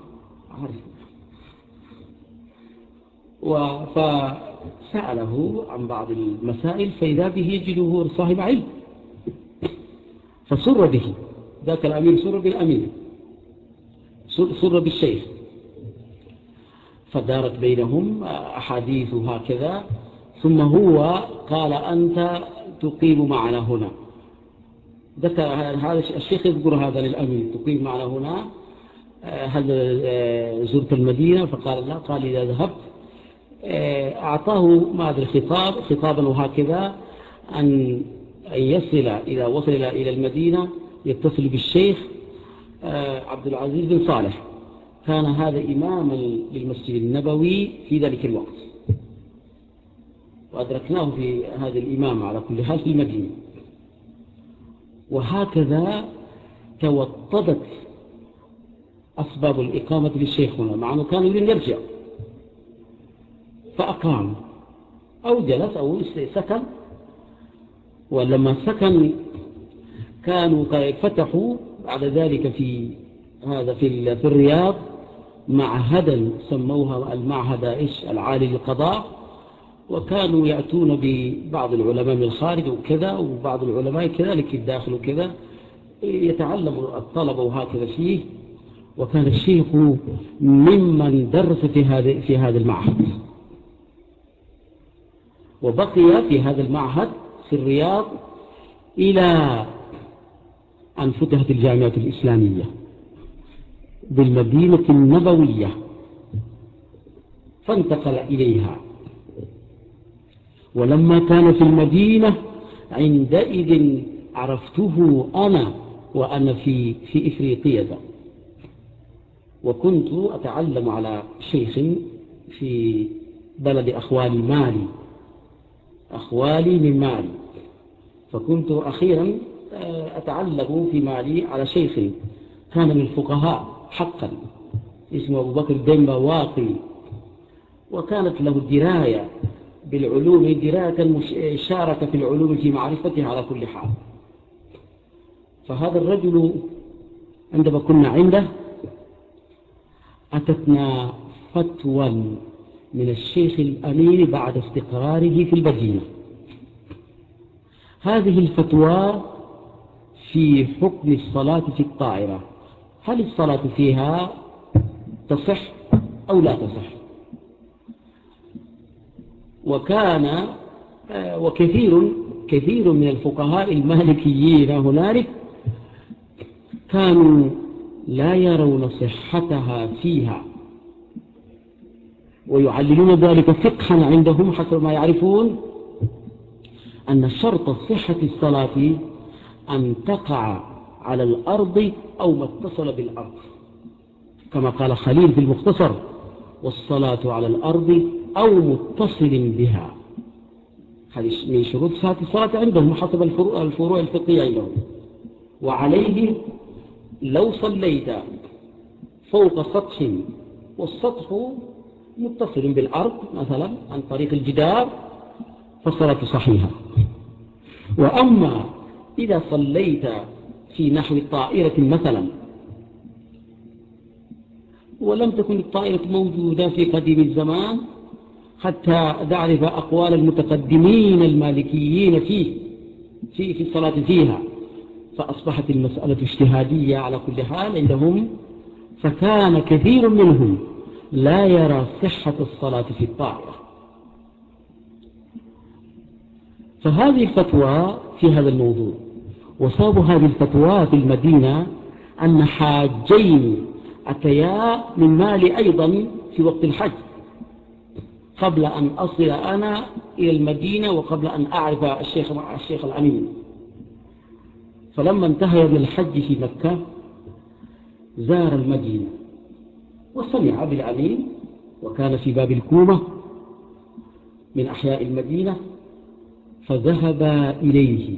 أعرف. فسأله عن بعض المسائل فإذا به يجده صاحب علم. فسر به. ذاك الأمير سر بالأمير. سر بالشيخ. فدارت بينهم أحاديث هكذا. ثم هو قال أنت تقيم معنا هنا. ذكر هذا الشيخ يذكر هذا للأمير تقيم معنا هنا. آه، هل آه، زرت المدينة. فقال لا قال إذا ذهبت آه، أعطاه ما أدري خطاب خطابا وهكذا أن أن يصل إذا وصل إلى المدينة يتصل بالشيخ آه، عبد العزيز بن صالح. كان هذا إماما للمسجد النبوي في ذلك الوقت. وأدركناه في هذا الإمام على كل حال في المدينة. وهكذا توطدت أسباب الإقامة للشيخ هنا مع أنه كان يريد أن يرجع. فأقام أو جلس أو سكن ولما سكنوا كانوا فتحوا بعد ذلك في هذا في الرياض معهدا سموها المعهد إيش؟ العالي للقضاء. وكانوا يأتون ببعض العلماء من الخارج وكذا وبعض العلماء كذلك الداخل وكذا يتعلم الطلبة وهكذا فيه. وكان الشيخ ممن درس في هذا في هذا المعهد. وبقي في هذا المعهد في الرياض إلى أن فتحت الجامعة الإسلامية بالمدينة النبوية فانتقل إليها. ولما كان في المدينة عندئذ عرفته أنا وأنا في, في إفريقية وكنت أتعلم على شيخ في بلد أخوالي مالي أخوالي من مالي. فكنت أخيرا آه، أتعلق في مالي على شيخ كان من الفقهاء حقا اسمه أبو بكر دنبا واقي. وكانت له دراية بالعلوم دراية شارك في العلوم في معرفتها على كل حال. فهذا الرجل عندما كنا عنده أتتنا فتوى من الشيخ الأمير بعد استقراره في البجينة هذه الفتوى في حكم الصلاة في الطائرة. هل الصلاة فيها تصح أو لا تصح؟ وكان آه، وكثير كثير من الفقهاء المالكيين هنالك كانوا لا يرون صحتها فيها. ويعللون ذلك فقها عندهم حسب ما يعرفون. أن شرط صحة الصلاة أن تقع على الأرض أو ما اتصل بالأرض. كما قال خليل في المختصر والصلاة على الأرض أو متصل بها. هذه من شروط صحة الصلاة عندهم حسب الفروع الفقهية عندهم. وعليه لو صليت فوق سطح والسطح متصل بالأرض مثلا عن طريق الجدار فالصلاة صحيحة. وأما إذا صليت في نحو الطائرة مثلا ولم تكن الطائرة موجودة في قديم الزمان حتى تعرف أقوال المتقدمين المالكيين فيه في الصلاة فيها. فأصبحت المسألة اجتهادية على كل حال عندهم فكان كثير منهم لا يرى صحة الصلاة في الطائرة. فهذه الفتوى في هذا الموضوع وصاب هذه الفتوى في المدينة أن حاجين أتيا من مالي أيضا في وقت الحج. قبل أن أصل أنا إلى المدينة وقبل أن أعرف الشيخ, الشيخ الأمين. فلما انتهى من الحج في مكة زار المدينة وسمع بالأمين وكان في باب الكومة من أحياء المدينة. فذهبا إليه.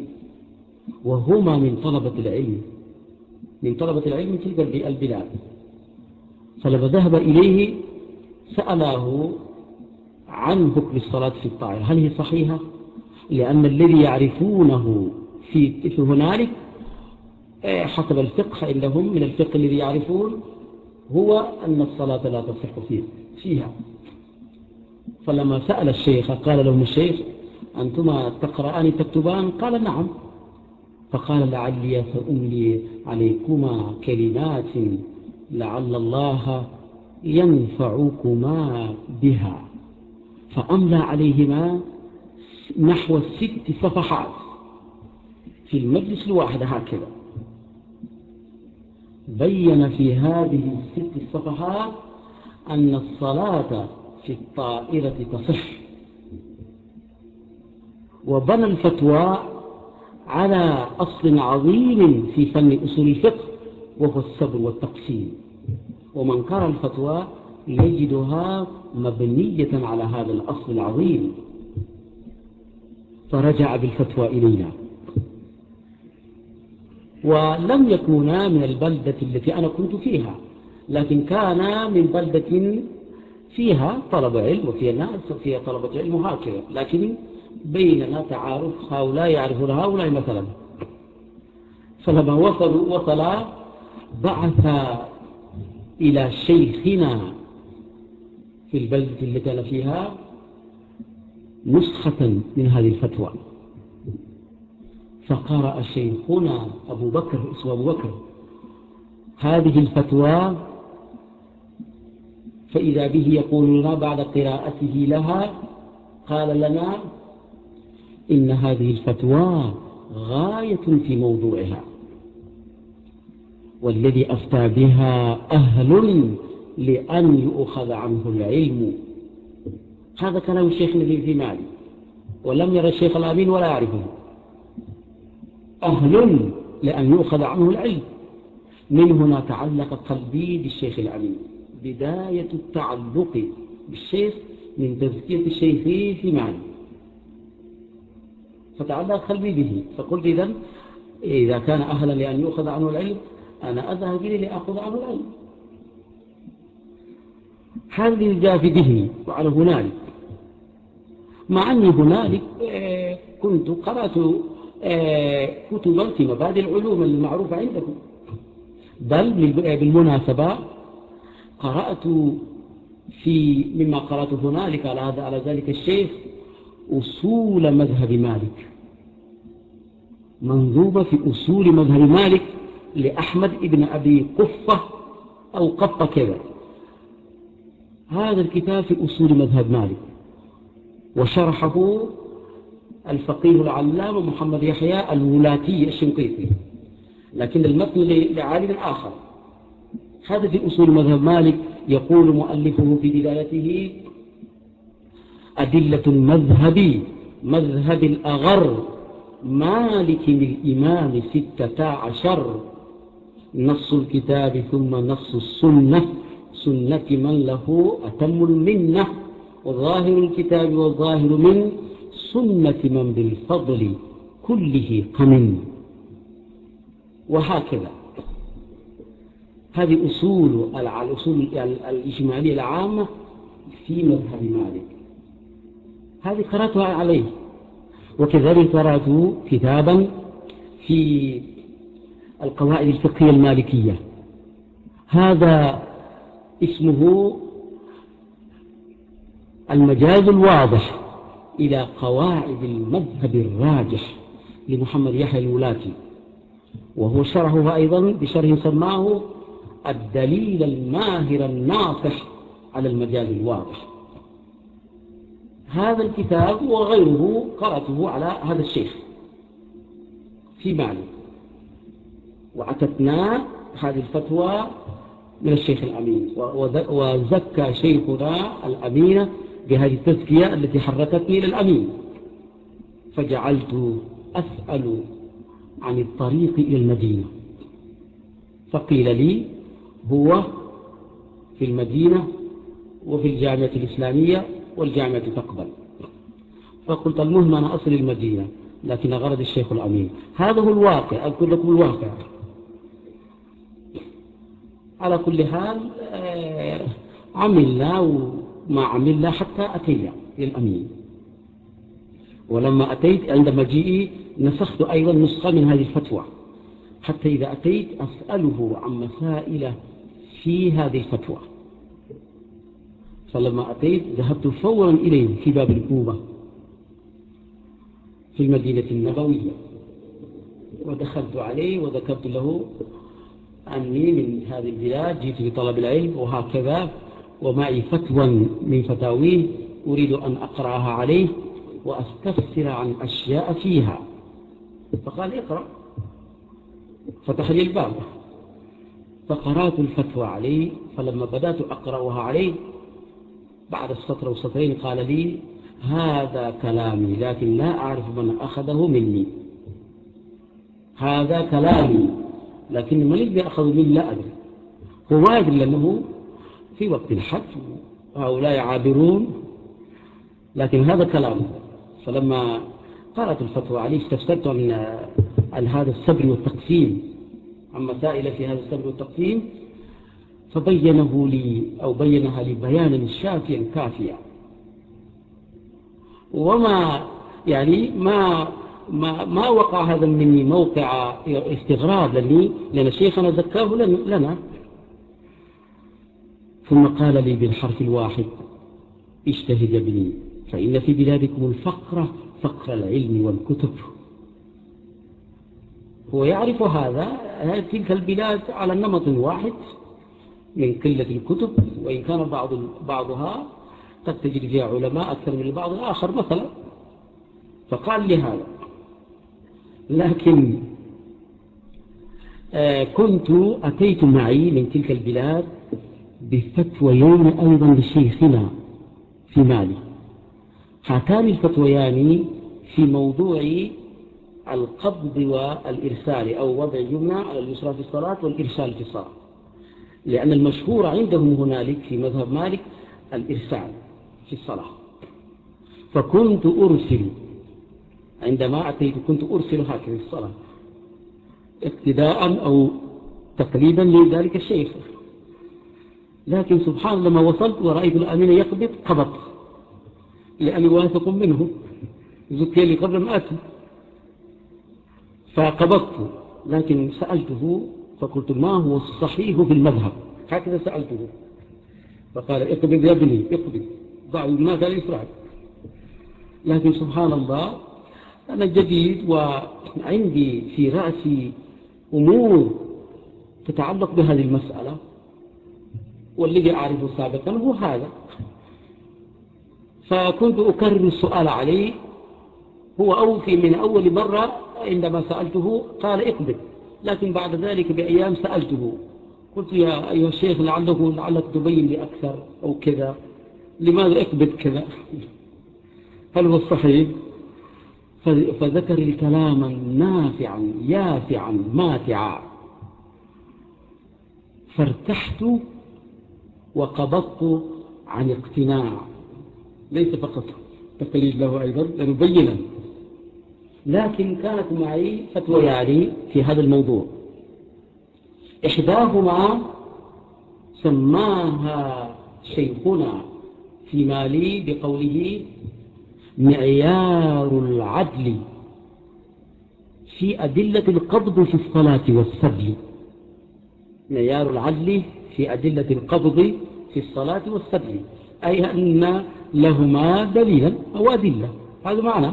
وهما من طلبة العلم. من طلبة العلم تلك البلاد. فلما ذهب إليه سأله عن حكم الصلاة في الطائر هل هي صحيحة؟ لأن الذي يعرفونه في, في هنالك إيه، حسب الفقه عندهم من الفقه الذي يعرفون هو أن الصلاة لا تصح فيها. فلما سأل الشيخ قال لهم الشيخ أنتما تقرأان تكتبان؟ قال نعم. فقال لعلي فأملي عليكما كلمات لعل الله ينفعكما بها. فأملى عليهما نحو ست صفحات في المجلس الواحد هكذا. بين في هذه الست الصفحات أن الصلاة في الطائرة تصح. وبنى الفتوى على أصل عظيم في فن أصول الفقه وهو الصبر والتقسيم. ومن قرأ الفتوى يجدها مبنية على هذا الأصل العظيم. فرجع بالفتوى إلينا. ولم يكونا من البلدة التي أنا كنت فيها لكن كان من بلدة فيها طلب علم وفيها ناس وفيها طلبة علم هكذا. لكن بيننا تعارف هؤلاء يعرفون هؤلاء مثلا. فلما وصلوا وصلا بعث إلى شيخنا في البلدة التي كان فيها نسخة من هذه الفتوى. فقرأ شيخنا أبو بكر اسمه أبو بكر هذه الفتوى فإذا به يقول لنا بعد قراءته لها قال لنا إن هذه الفتوى غاية في موضوعها. والذي أفتى بها أهل لأن يؤخذ عنه العلم. هذا كلام الشيخ نبيل في مالي. ولم يرى الشيخ الأمين ولا يعرفه. أهل لأن يؤخذ عنه العلم. من هنا تعلق قلبي بالشيخ الأمين. بداية التعلق بالشيخ من تزكية الشيخ في مالي. فتعلق قلبي به. فقلت إذا إذا كان أهلا لأن يؤخذ عنه العلم أنا أذهب إليه لأخذ عنه العلم. هذا جاء في ذهني وعلى هنالك. مع أني هنالك آه، كنت قرأت آه، كتبا في مبادئ العلوم المعروفة عندكم. بل آه، بالمناسبة قرأت في مما قرأت هنالك على هذا على ذلك الشيخ أصول مذهب مالك. منظومة أصول مذهب مالك لأحمد ابن أبي قفة أو قفة كذا هذا الكتاب في أصول مذهب مالك وشرحه الفقيه العلام محمد يحيى الولاتي الشنقيطي لكن المتن لعالم آخر۔ هذا في أصول مذهب مالك يقول مؤلفه في بدايته أدلة مذهبي مذهب الأغر۔ مالك للإمام ستة عشر. نص الكتاب ثم نص السنة. سنة من له أتم المنة. وظاهر الكتاب والظاهر من سنة من بالفضل كله قمن. وهكذا. هذه أصول الأصول الإجمالية العامة في مذهب مالك. هذه قرأتها عليه. وكذلك قرأت كتابا في القواعد الفقهية المالكية. هذا اسمه المجاز الواضح إلى قواعد المذهب الراجح لمحمد يحيى الولاتي وهو شرحها أيضا بشرح سماه الدليل الماهر الناطح على المجاز الواضح. هذا الكتاب وغيره قرأته على هذا الشيخ في مالي وعتتنا هذه الفتوى من الشيخ الأمين. وزكى شيخنا الأمين بهذه التزكية التي حركتني للأمين فجعلت أسأل عن الطريق إلى المدينة. فقيل لي هو في المدينة وفي الجامعة الإسلامية والجامعة تقبل. فقلت المهم أنا أصل المدينة لكن غرض الشيخ الأمين. هذا هو الواقع أقول لكم الواقع. على كل حال آه، عملنا وما عملنا حتى أتينا للأمين ولما أتيت عندما جئي نسخت أيضا نسخة من هذه الفتوى. حتى إذا أتيت أسأله عن مسائل في هذه الفتوى. فلما أتيت ذهبت فورا إليه في باب الكوبة في المدينة النبوية. ودخلت عليه وذكرت له أني من هذه البلاد جئت لطلب العلم وهكذا ومعي فتوى من فتاويه أريد أن أقرأها عليه وأستفسر عن أشياء فيها. فقال اقرأ. فتح لي الباب. فقرأت الفتوى عليه فلما بدأت أقرأها عليه بعد السطر وسطرين قال لي هذا كلامي لكن لا أعرف من أخذه مني. هذا كلامي لكن من الذي أخذ مني لا أدري. هو ما يدري لأنه في وقت الحج هؤلاء عابرون لكن هذا كلامه فلما قالت الفتوى عليه استفسرت عن هذا السبر والتقسيم عن مسائل في هذا السبر والتقسيم. فبينه لي أو بينها لي بيانا شافيا كافيا. وما يعني ما ما ما وقع هذا مني موقع استغراب لأني لأن شيخنا ذكاه لنا. ثم قال لي بالحرف الواحد اجتهد ابني فإن في بلادكم الفقرة فقر العلم والكتب. هو يعرف هذا تلك البلاد على نمط واحد. من قلة الكتب وإن كان بعض بعضها قد تجد فيها علماء أكثر من البعض الآخر مثلا. فقال لهذا لكن آه، كنت أتيت معي من تلك البلاد بفتويين أيضا لشيخنا في مالي. هاتان الفتويان في موضوع القبض والإرسال أو وضع اليمنى على اليسرى في الصلاة والإرسال في الصلاة. لأن المشهور عندهم هنالك في مذهب مالك الإرسال في الصلاة. فكنت أرسل عندما أتيت كنت أرسل هكذا الصلاة اقتداء أو تقليدا لذلك الشيخ. لكن سبحان الله لما وصلت ورأيت الأمين يقبض قبض. لأني واثق منه. زكي لي قبل ما أتي. فقبضت لكن سألته فقلت ما هو الصحيح في المذهب هكذا سألته. فقال اقبض يا ابني اقبض ضع يمناك الإسرائيل لكن سبحان الله أنا جديد وعندي في رأسي أمور تتعلق بهذه المسألة والذي أعرفه سابقا هو هذا. فكنت أكرر السؤال عليه. هو أوفي من أول مرة عندما سألته قال اقبض لكن بعد ذلك بأيام سألته قلت يا أيها الشيخ لعله لعلك تبين لي أكثر أو كذا لماذا أكبت كذا؟ هل هو الصحيح؟ فذكر لي كلاما نافعا يافعا ماتعا. فارتحت وقبضت عن اقتناع. ليس فقط تقليد له أيضا لأنه بينا. لكن كانت معي فتوى علي في هذا الموضوع. إحداهما سماها شيخنا في مالي بقوله معيار العدل في أدلة القبض في الصلاة والسبل معيار العدل في أدلة القبض في الصلاة والسبل أي أن لهما دليلا أو أدلة. هذا معنى.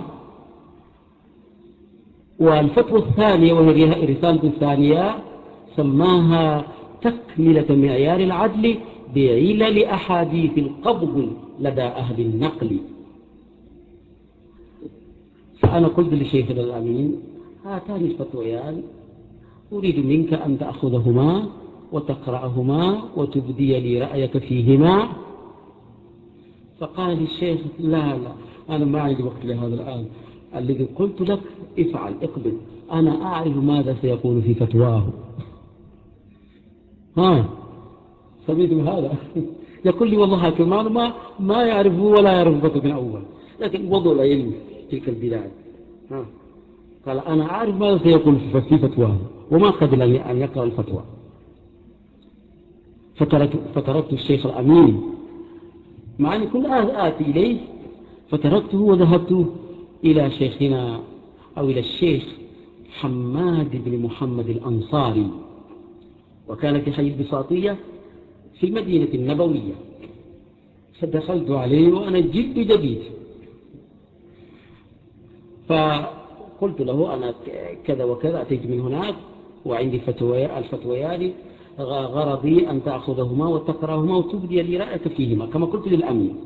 والفتوى الثانية وهي رسالة الثانية سماها تكملة معيار العدل بعلل أحاديث القبض لدى أهل النقل. فأنا قلت لشيخ الأمين هاتان الفتويان أريد منك أن تأخذهما وتقرأهما وتبدي لي رأيك فيهما. فقال الشيخ لا لا أنا ما عندي وقت لهذا الآن. الذي قلت لك افعل اقبل. أنا أعرف ماذا سيقول في فتواه. ها سميتم هذا؟ يقول لي والله كمان ما, ما يعرفه ولا يعرفك من أول. لكن وضع العلم تلك البلاد. ها. قال أنا أعرف ماذا سيقول في فتواه. وما قبل أن يقرأ الفتوى. فتركت, فتركت الشيخ الأمين. مع أني كنت آتي إليه فتركته وذهبت إلى شيخنا أو إلى الشيخ حماد بن محمد الأنصاري وكان في حي البساطية في المدينة النبوية. فدخلت عليه وأنا جد جديد. فقلت له أنا كذا وكذا أتيت من هناك وعندي الفتويان غرضي أن تأخذهما وتقرأهما وتبدي لي رأيك فيهما كما قلت للأمين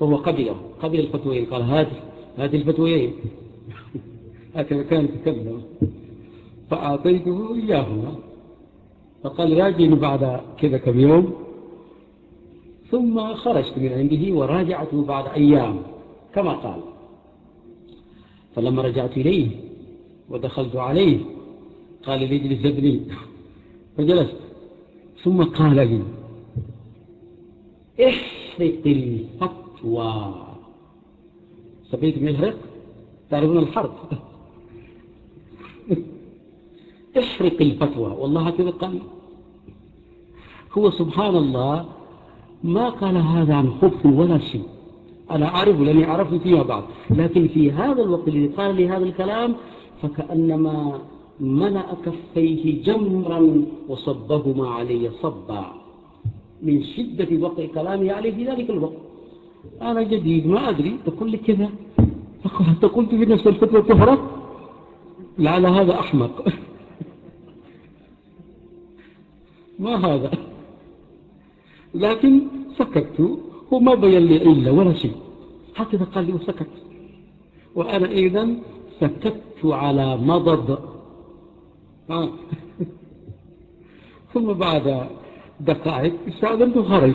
فهو قبله. قبل الفتوين قال هذه هذه الفتويين هكذا كانت تكلم فأعطيته إياهما. فقال راجعني بعد كذا كم يوم. ثم خرجت من عنده وراجعته بعد أيام. كما قال. فلما رجعت إليه ودخلت عليه قال لي اجلس ابني. فجلست. ثم قال لي احرق الفتوى. صبيت بيحرق تعرفون الحرب. احرق الفتوى. والله هكذا قال هو سبحان الله ما قال هذا عن خبث ولا شيء. أنا أعرف لأني أعرف فيها بعض لكن في هذا الوقت الذي قال لي هذا الكلام فكأنما ملأ كفيه جمرا وصبهما علي صبا. من شدة وقع كلامه عليه في ذلك الوقت. أنا جديد ما أدري تقول لي كذا. تقول في نفس الفترة تهرب لعل هذا أحمق. ما هذا؟ لكن سكت. هو ما بين لي إلا ولا شيء. هكذا قال لي وسكت وأنا إذا سكت على مضض. ثم بعد دقائق استأذنت وخرج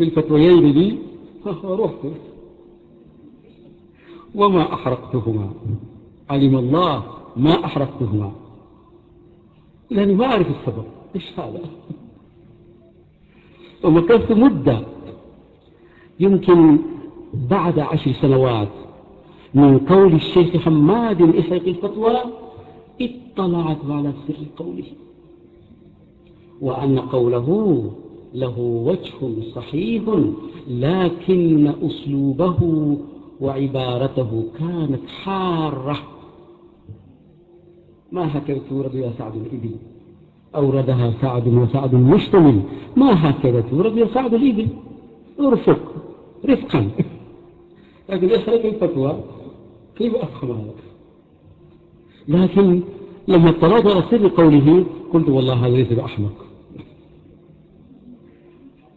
في الفتويين دي رحت وما أحرقتهما. علم الله ما أحرقتهما. لأني ما أعرف السبب. إيش هذا؟ ومكثت مدة. يمكن بعد عشر سنوات من قول الشيخ حماد إحرق الفتوى اطلعت على سر قوله. وأن قوله له وجه صحيح لكن أسلوبه وعبارته كانت حارة. ما هكذا تورد يا سعد الإبل؟ أوردها سعد وسعد مشتمل. ما هكذا تورد يا سعد الإبل؟ ارفق رفقا. لكن يسرق الفتوى كيف أفهم هذا؟ لكن لما اطلعت على سر قوله قلت والله هذا ليس بأحمق.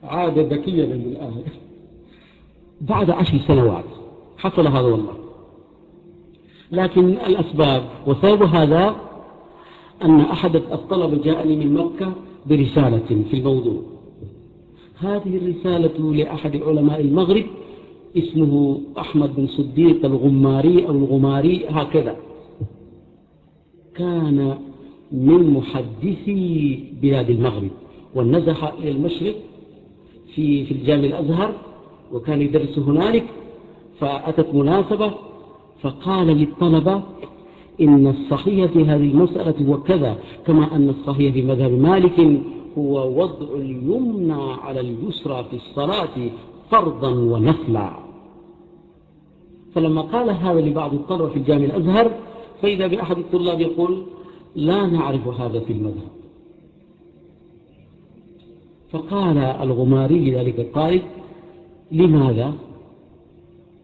عادة ذكية عند الآخر بعد عشر سنوات حصل هذا والله. لكن الأسباب وسبب هذا أن أحد الطلبة جاءني من مكة برسالة في الموضوع. هذه الرسالة لأحد علماء المغرب اسمه أحمد بن صديق الغماري أو الغماري هكذا. كان من محدثي بلاد المغرب والنزح إلى المشرق في في الجامع الأزهر وكان يدرس هنالك فأتت مناسبة فقال للطلبة إن الصحية في هذه المسألة هو كذا كما أن الصحية في مذهب مالك هو وضع اليمنى على اليسرى في الصلاة فرضا ونفلا. فلما قال هذا لبعض الطلبة في الجامع الأزهر فإذا بأحد الطلاب يقول لا نعرف هذا في المذهب. فقال الغماري ذلك القائد لماذا؟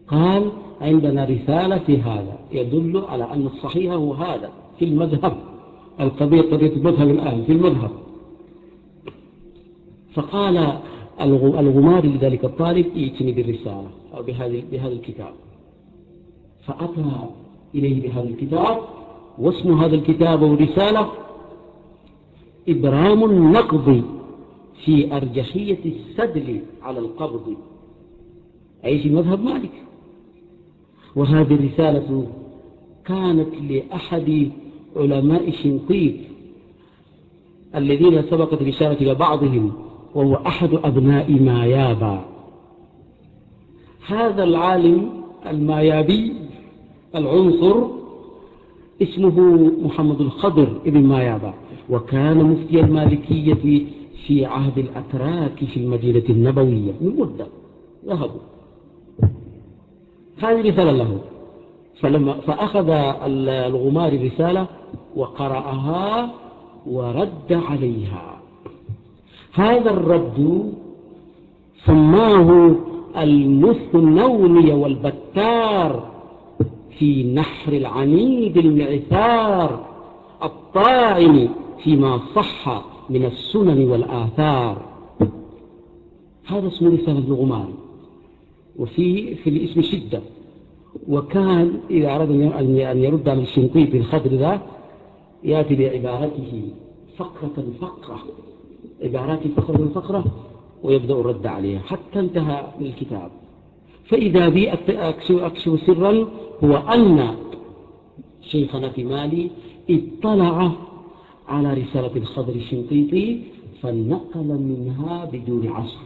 قال عندنا رسالة في هذا يدل على أن الصحيح هو هذا في المذهب القضية قضية المذهب الآن في المذهب. فقال الغماري لذلك الطالب ائتني بالرسالة أو بهذا الكتاب. فأتى إليه بهذا الكتاب واسم هذا الكتاب ورسالة إبرام النقض. في أرجحية السدل على القبض. أي في مذهب مالك؟ وهذه الرسالة كانت لأحد علماء الشنقيط الذين سبقت رسالة لبعضهم وهو أحد أبناء مايابا. هذا العالم المايابي العنصر اسمه محمد الخضر ابن مايابا وكان مفتي المالكية في عهد الأتراك في المدينة النبوية. من مدة. ذهبوا هذه رسالة له. فلما فأخذ الغمار رسالة وقرأها ورد عليها. هذا الرد سماه المثنوني والبتار في نحر العميد المعثار الطاعن فيما صح من السنن والآثار. هذا اسمه لسان الغماري وفي في الاسم شدة. وكان إذا أراد أن يرد عن الشنقيط الخضر ذا يأتي بعبارته فقرة فقرة. عبارات فقرة فقرة ويبدأ الرد عليها حتى انتهى من الكتاب. فإذا بي أكشف سرا هو أن شيخنا في مالي اطلع على رسالة الصدر الشنقيطي فنقل منها بدون عصر.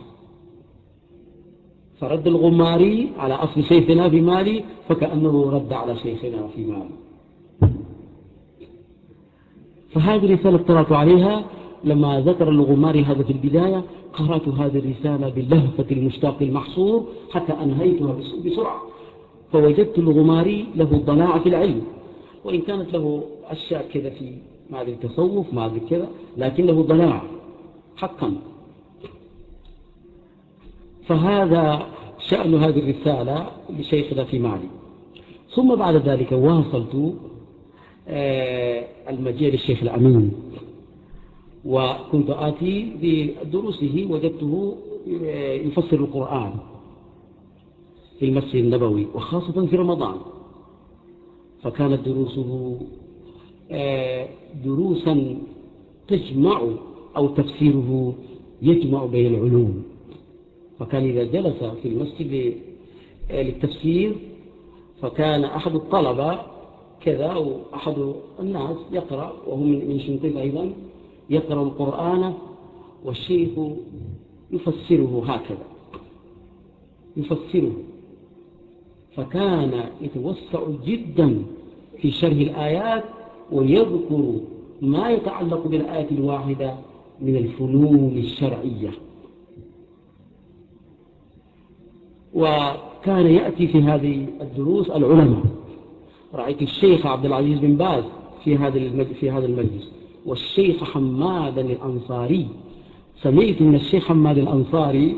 فرد الغماري على أصل شيخنا في مالي فكأنه رد على شيخنا في مالي. فهذه الرسالة اطلعت عليها لما ذكر الغماري هذا في البداية قرأت هذه الرسالة باللهفة المشتاق المحصور حتى أنهيتها بسرعة. فوجدت الغماري له الضلاعة في العلم وإن كانت له أشياء كذا في ما ادري تصوف ما ادري كذا لكنه ضياع حقا. فهذا شأن هذه الرسالة لشيخنا في معلي ثم بعد ذلك واصلت آه، المجيء للشيخ الأمين. وكنت آتي بدروسه وجدته آه، يفسر القرآن في المسجد النبوي وخاصة في رمضان. فكانت دروسه دروسا تجمع أو تفسيره يجمع بين العلوم. فكان إذا جلس في المسجد للتفسير فكان أحد الطلبة كذا أو أحد الناس يقرأ وهم من شنطيف أيضا يقرأ القرآن والشيخ يفسره هكذا. يفسره. فكان يتوسع جدا في شرح الآيات ويذكر ما يتعلق بالآية الواحدة من الفنون الشرعية. وكان يأتي في هذه الدروس العلماء. رأيت الشيخ عبد العزيز بن باز في هذا في هذا المجلس. والشيخ حماد الأنصاري. سمعت من الشيخ حماد الأنصاري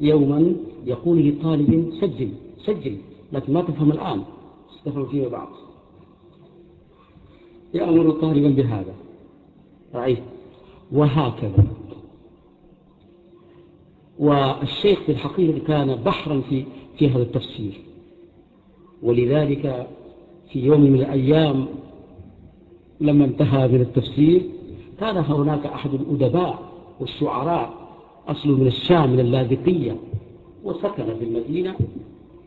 يوما يقول لطالب سجل سجل لكن ما تفهم الآن تفهم فيما بعد. يأمر طالبا بهذا. رأيت. وهكذا. والشيخ في الحقيقة كان بحرا في, في هذا التفسير. ولذلك في يوم من الأيام لما انتهى من التفسير كان هناك أحد الأدباء والشعراء أصل من الشام من اللاذقية وسكن في المدينة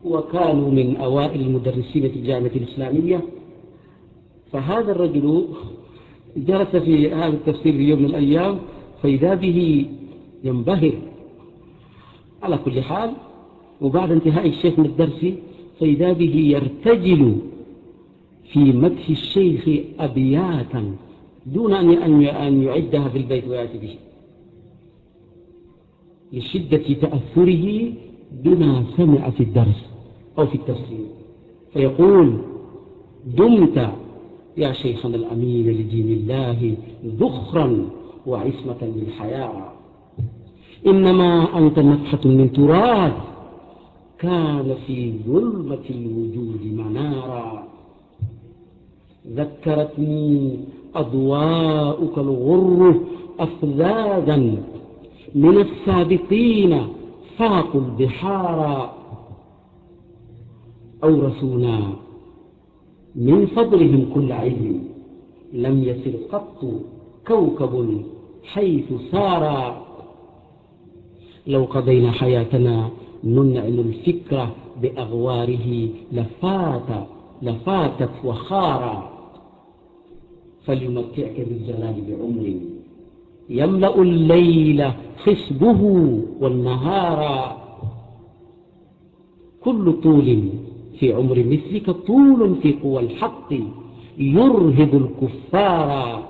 وكانوا من أوائل المدرسين في الجامعة الإسلامية فهذا الرجل جلس في هذا التفسير في يوم من الأيام فإذا به ينبهر. على كل حال وبعد انتهاء الشيخ من الدرس فإذا به يرتجل في مدح الشيخ أبياتا دون أن يعدها في البيت ويأتي به. لشدة تأثره بما سمع في الدرس أو في التفسير. فيقول دمت يا شيخنا الأمين لدين الله ذخرا وعصمة للحياة. إنما أنت نفحة من تراب. كان في ظلمة الوجود منارا. ذكرتني أضواءك الغر أفذاذا من السابقين. فاقوا البحارا أورثونا من فضلهم كل علم. لم يسر قط كوكب حيث سار لو قضينا حياتنا ننعم الفكرة بأغواره لفات لفاتت وخارا. فليمتعك بالجلال بعمر. يملأ الليل خشبه والنهار. كل طول في عمر مثلك طول في قوى الحق يرهب الكفار.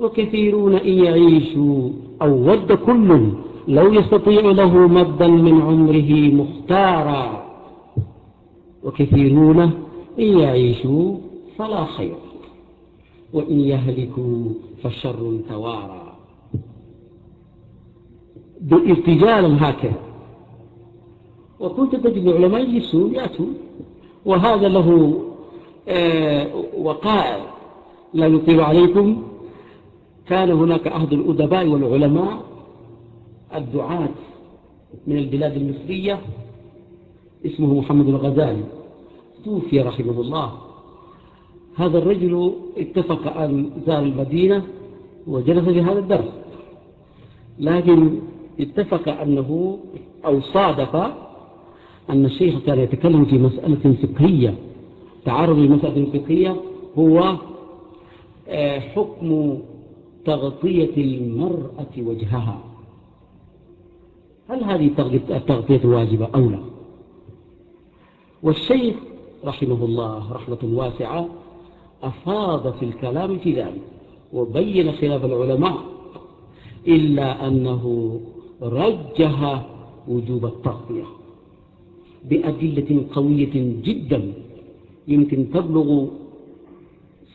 وكثيرون إن يعيشوا أو ود كل لو يستطيع له مدا من عمره مختارا. وكثيرون إن يعيشوا فلا خير وإن يهلكوا فشر توارا. بالارتجال هكذا. وكنت تجد العلماء يجلسون يأتون. وهذا له آه، وقائع لا يطيل عليكم. كان هناك أهد الأدباء والعلماء الدعاة من البلاد المصرية اسمه محمد الغزالي. توفي رحمه الله. هذا الرجل اتفق أن زار المدينة وجلس في هذا الدرس. لكن اتفق أنه أو صادف أن الشيخ كان يتكلم في مسألة فقهية. تعرض لمسألة فقهية هو آه، حكم تغطية المرأة وجهها. هل هذه التغطية الواجبة أو لا؟ والشيخ رحمه الله رحمة واسعة أفاض في الكلام في ذلك وبين خلاف العلماء إلا أنه رجح وجوب التغطية. بأدلة قوية جدا. يمكن تبلغ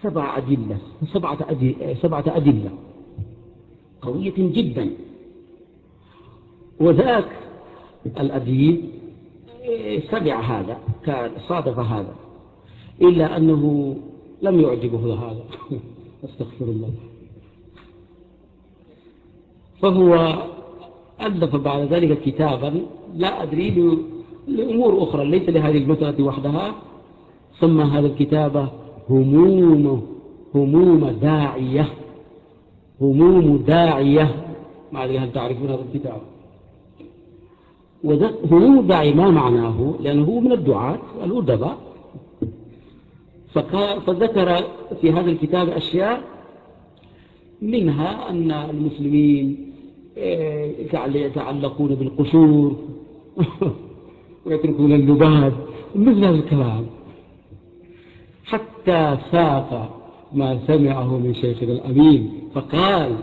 سبع أدلة سبعة أدلة, سبعة أدلة. قوية جدا. وذاك الأديب سمع هذا صادف هذا. إلا أنه لم يعجبه هذا. أستغفر الله. فهو ألف بعد ذلك كتابا لا أدري لأمور أخرى ليس لهذه المسألة وحدها. سمى هذا الكتابة هموم هموم داعية هموم داعية. ما أدري هل تعرفون هذا الكتاب. هموم داعي ما معناه؟ لأنه هو من الدعاة الأدباء. فذكر في هذا الكتاب أشياء منها أن المسلمين إيه، يتعلقون بالقشور. ويتركون اللباب مثل هذا الكلام حتى ساق ما سمعه من شيخنا الأمين فقال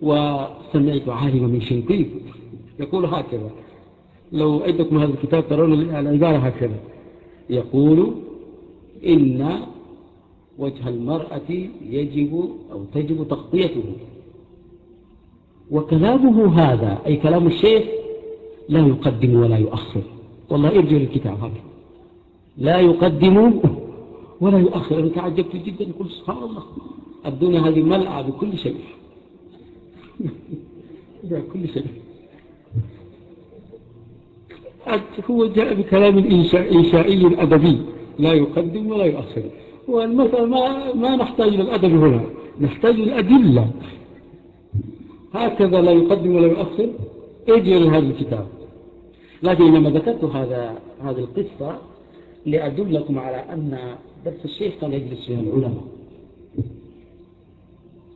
وسمعت عالما من شنقيط. يقول هكذا. لو عندكم هذا الكتاب ترون العبارة هكذا. يقول إن وجه المرأة يجب أو تجب تغطيته. وكلامه هذا أي كلام الشيخ لا يقدم ولا يؤخر. والله ارجع للكتاب هذا. لا يقدم ولا يؤخر. أنا تعجبت جدا. كل سبحان الله. الدنيا هذه ملعى بكل شيء. بكل شيء. هو جاء بكلام إنشائي أدبي. لا يقدم ولا يؤخر. والمثل ما, ما نحتاج للأدب هنا. نحتاج الأدلة هكذا لا يقدم ولا يؤخر. أجل هذا الكتاب. لكن إنما ذكرت هذا هذه القصة لأدلكم على أن درس الشيخ كان يجلس فيها العلماء.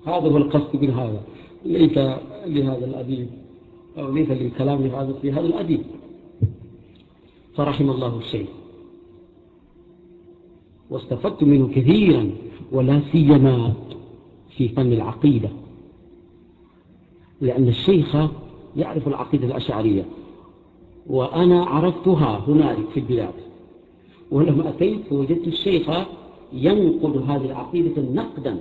هذا هو القصد من هذا. ليس لهذا الأديب أو ليس للكلام لهذا في هذا الأديب. فرحم الله الشيخ. واستفدت منه كثيرا ولا سيما في فن العقيدة. لأن الشيخ يعرف العقيدة الأشعرية. وأنا عرفتها هنالك في البلاد. ولما أتيت فوجدت الشيخ ينقد هذه العقيدة نقدا.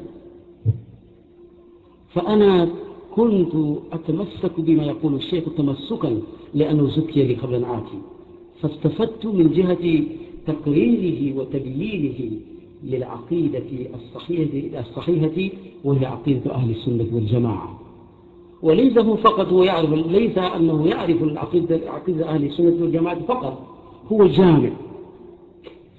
فأنا كنت أتمسك بما يقول الشيخ تمسكا لأنه زكي لي قبل أن آتي فاستفدت من جهة تقريره وتبيينه للعقيدة الصحيحة, الصحيحة وهي عقيدة أهل السنة والجماعة. وليس هو فقط هو يعرف ليس أنه يعرف العقيدة عقيدة أهل السنة والجماعة فقط هو جامع.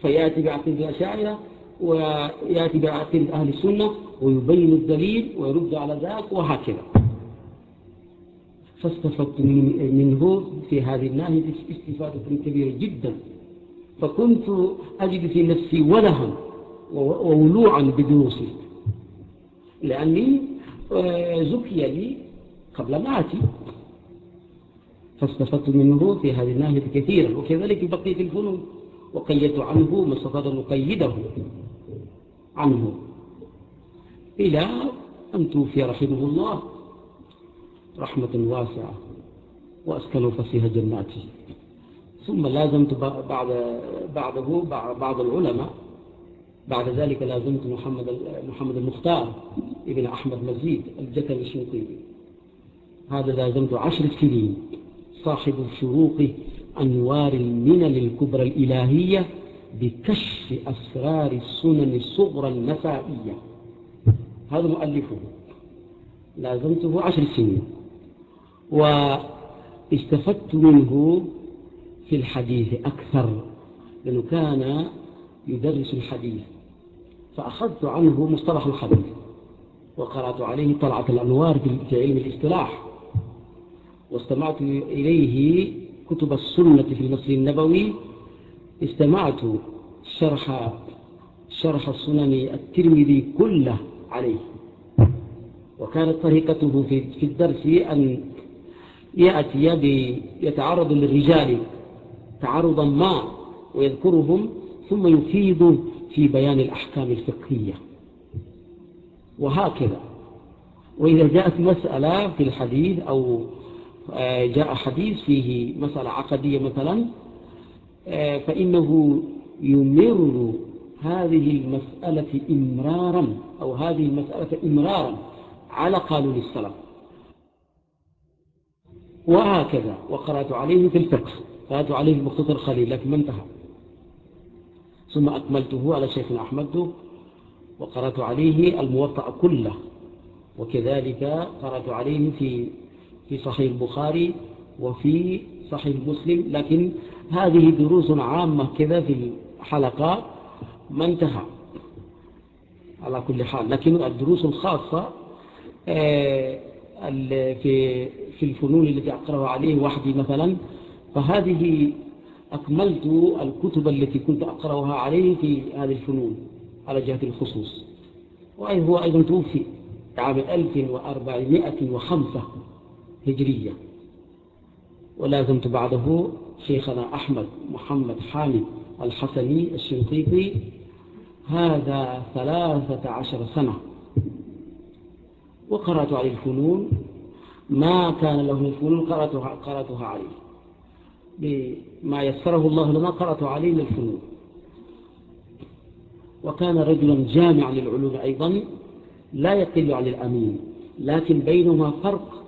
فيأتي بعقيدة الأشاعرة ويأتي بعقيدة أهل السنة ويبين الدليل ويرد على ذلك وهكذا. فاستفدت منه في هذه الناهية استفادة كبيرة جدا. فكنت أجد في نفسي ولها وولوعا بدروسي. لأني آه، زكي لي قبل معتي فاستفدت منه في هذه الناحية كثيرا وكذلك بقية الفنون وقيت عنه ما استطعت نقيده عنه. إلى أن توفي رحمه الله رحمة واسعة وأسكن فسيها جناته. ثم لازمت بعد بعده بعض العلماء بعد ذلك لازمت محمد محمد المختار ابن أحمد مزيد الجتل الشنقيبي هذا لازمت عشر سنين صاحب شروق أنوار المنن الكبرى الإلهية بكشف أسرار السنن الصغرى المسائية هذا مؤلفه. لازمته عشر سنين. واستفدت منه في الحديث أكثر لأنه كان يدرس الحديث. فأخذت عنه مصطلح الحديث وقرأت عليه طلعة الأنوار في علم الاصطلاح. واستمعت إليه كتب السنة في المصر النبوي استمعت شرح شرح السنن الترمذي كله عليه. وكانت طريقته في الدرس أن يأتي يتعرض للرجال تعرضا ما ويذكرهم ثم يفيد في بيان الأحكام الفقهية. وهكذا. وإذا جاءت مسألة في الحديث أو آه، جاء حديث فيه مسألة عقدية مثلا آه، فإنه يمر هذه المسألة إمرارا أو هذه المسألة إمرارا على قانون السلام وهكذا وقرأت عليه في الفقه قرأت عليه مختصر خليل لكن ما انتهى. ثم أكملته على شيخ أحمد وقرأت عليه الموطأ كله. وكذلك قرأت عليه في في صحيح البخاري وفي صحيح مسلم لكن هذه دروس عامة كذا في الحلقات ما انتهى. على كل حال لكن الدروس الخاصة آه، في في الفنون التي أقرأ عليه وحدي مثلا فهذه أكملت الكتب التي كنت أقرأها عليه في هذه الفنون على جهة الخصوص. وهو أيضا توفي عام 1405 هجرية ولازمت بعده شيخنا أحمد محمد حامد الحسني الشنقيطي. هذا ثلاثة عشر سنة. وقرأت عليه الفنون. ما كان له الفنون فنون قرأتها, قرأتها عليه. بما يسره الله لنا قرأت عليه للفنون وكان رجلا جامعا للعلوم أيضا لا يقل عن الأمين لكن بينهما فرق.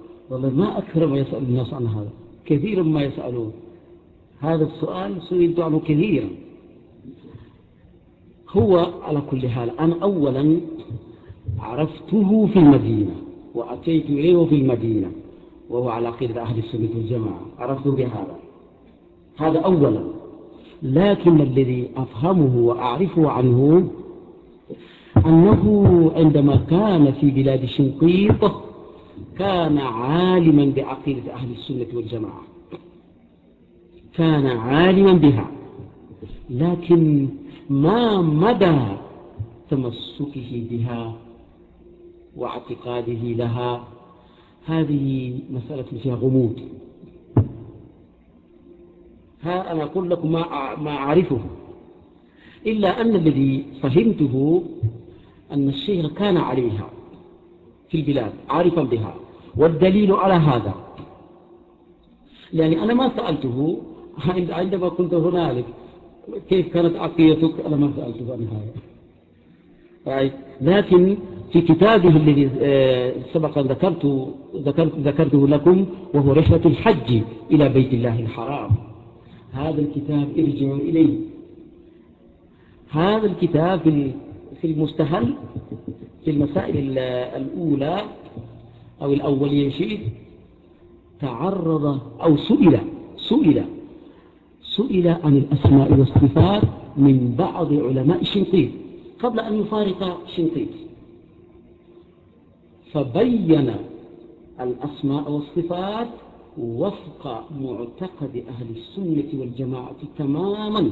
والله ما أكثر ما يسأل الناس عن هذا. كثيرا ما يسألون. هذا السؤال سئلت عنه كثيرا. هو على كل حال أنا أولا عرفته في المدينة وأتيت إليه في المدينة وهو على قدر أهل السنة والجماعة. عرفته بهذا. هذا أولا. لكن الذي أفهمه وأعرفه عنه أنه عندما كان في بلاد شنقيط كان عالما بعقيدة أهل السنة والجماعة. كان عالما بها. لكن ما مدى تمسكه بها واعتقاده لها؟ هذه مسألة فيها غموض. ها أنا أقول لكم ما أعرفه. إلا أن الذي فهمته أن الشيخ كان عليها في البلاد عارفا بها. والدليل على هذا. يعني أنا ما سألته عندما كنت هنالك كيف كانت عقيتك أنا ما سألته عن هذا لكن في كتابه الذي آه، سبقا ذكرته, ذكرت ذكرته لكم وهو رحلة الحج إلى بيت الله الحرام. هذا الكتاب ارجعوا إليه. هذا الكتاب في المستهل في المسائل الأولى أو الأول إن تعرض أو سئل سئل سئل عن الأسماء والصفات من بعض علماء شنقيط قبل أن يفارق شنقيط. فبين الأسماء والصفات وفق معتقد أهل السنة والجماعة تماما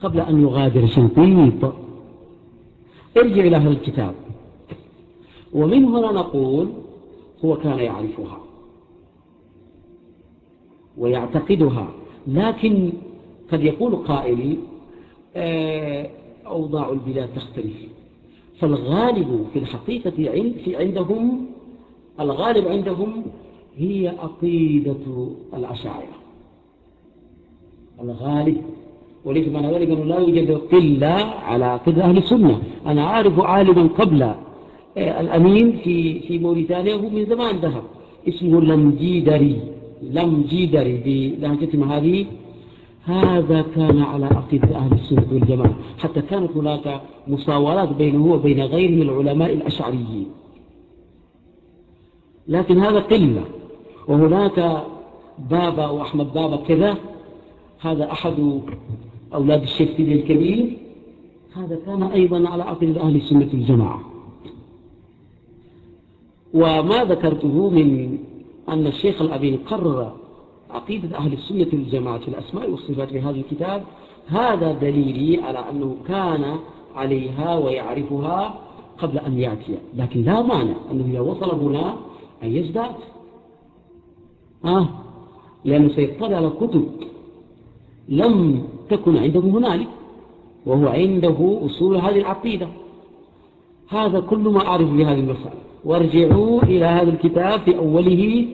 قبل أن يغادر شنقيط. ارجع إلى هذا الكتاب. ومن هنا نقول هو كان يعرفها ويعتقدها لكن قد يقول قائل آه، أوضاع البلاد تختلف. فالغالب في الحقيقة في عندهم الغالب عندهم هي عقيدة الأشاعرة. الغالب. وليس معنى ذلك أنه لا يوجد قلة على عقيدة أهل السنة. أنا أعرف عالما قبل آه، الأمين في في موريتانيا هو من زمان ذهب اسمه لمجيدري لمجيدري بلهجتهم هذه هذا كان على عقيدة أهل السنة والجماعة. حتى كانت هناك مصاورات بينه وبين غيره العلماء الأشعريين. لكن هذا قلة. وهناك بابا وأحمد بابا كذا. هذا أحد أولاد الشيخ الكبير. هذا كان أيضا على عقيدة أهل السنة والجماعة. وما ذكرته من أن الشيخ الأبين قرر عقيدة أهل السنة الجماعة الأسماء والصفات في هذا الكتاب هذا دليلي على أنه كان عليها ويعرفها قبل أن يأتي. لكن لا معنى أنه إذا وصل هنا أن يزداد. آه لأنه سيطلع على كتب لم تكن عنده هنالك وهو عنده أصول هذه العقيدة. هذا كل ما أعرف بهذه المسألة. وارجعوا إلى هذا الكتاب في أوله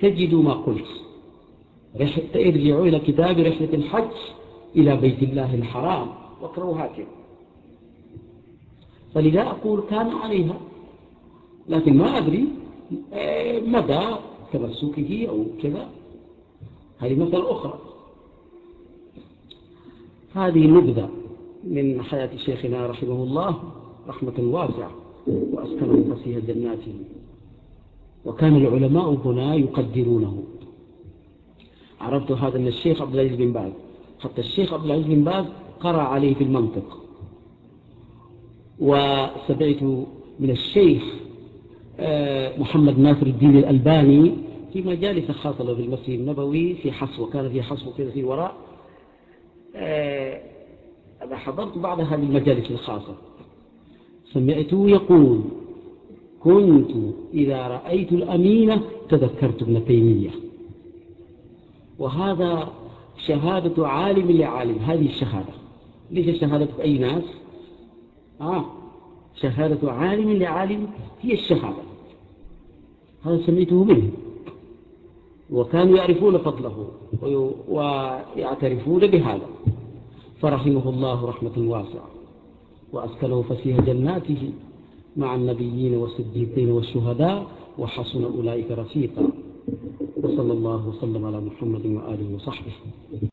تجدوا ما قلت. ارجعوا إلى كتاب رحلة الحج إلى بيت الله الحرام واقرأوا هكذا فلذا أقول كان عليها لكن ما أدري آه، مدى تمسكه أو كذا. هذه مثل أخرى. هذه نبذة من حياة شيخنا رحمه الله رحمة واسعة. وأسكنه فسيح جناته وكان العلماء هنا يقدرونه. عرفت هذا من الشيخ عبد العزيز بن باز. حتى الشيخ عبد العزيز بن باز قرأ عليه في المنطق. وسمعت من الشيخ آه، محمد ناصر الدين الألباني في مجالس خاصة له في المسجد النبوي في حصوة كان في حصوة كذا في وراء. آه، أنا حضرت بعض هذه المجالس الخاصة. سمعته يقول كنت إذا رأيت الأمينة تذكرت ابن تيمية. وهذا شهادة عالم لعالم. هذه الشهادة. ليس شهادة أي ناس؟ آه شهادة عالم لعالم هي الشهادة. هذا سمعته منه. وكانوا يعرفون فضله ويعترفون بهذا. فرحمه الله رحمة واسعة. وأسكنه فسيح جناته مع النبيين والصديقين والشهداء وحسن أولئك رفيقا. وصلى الله وسلم على محمد وآله وصحبه.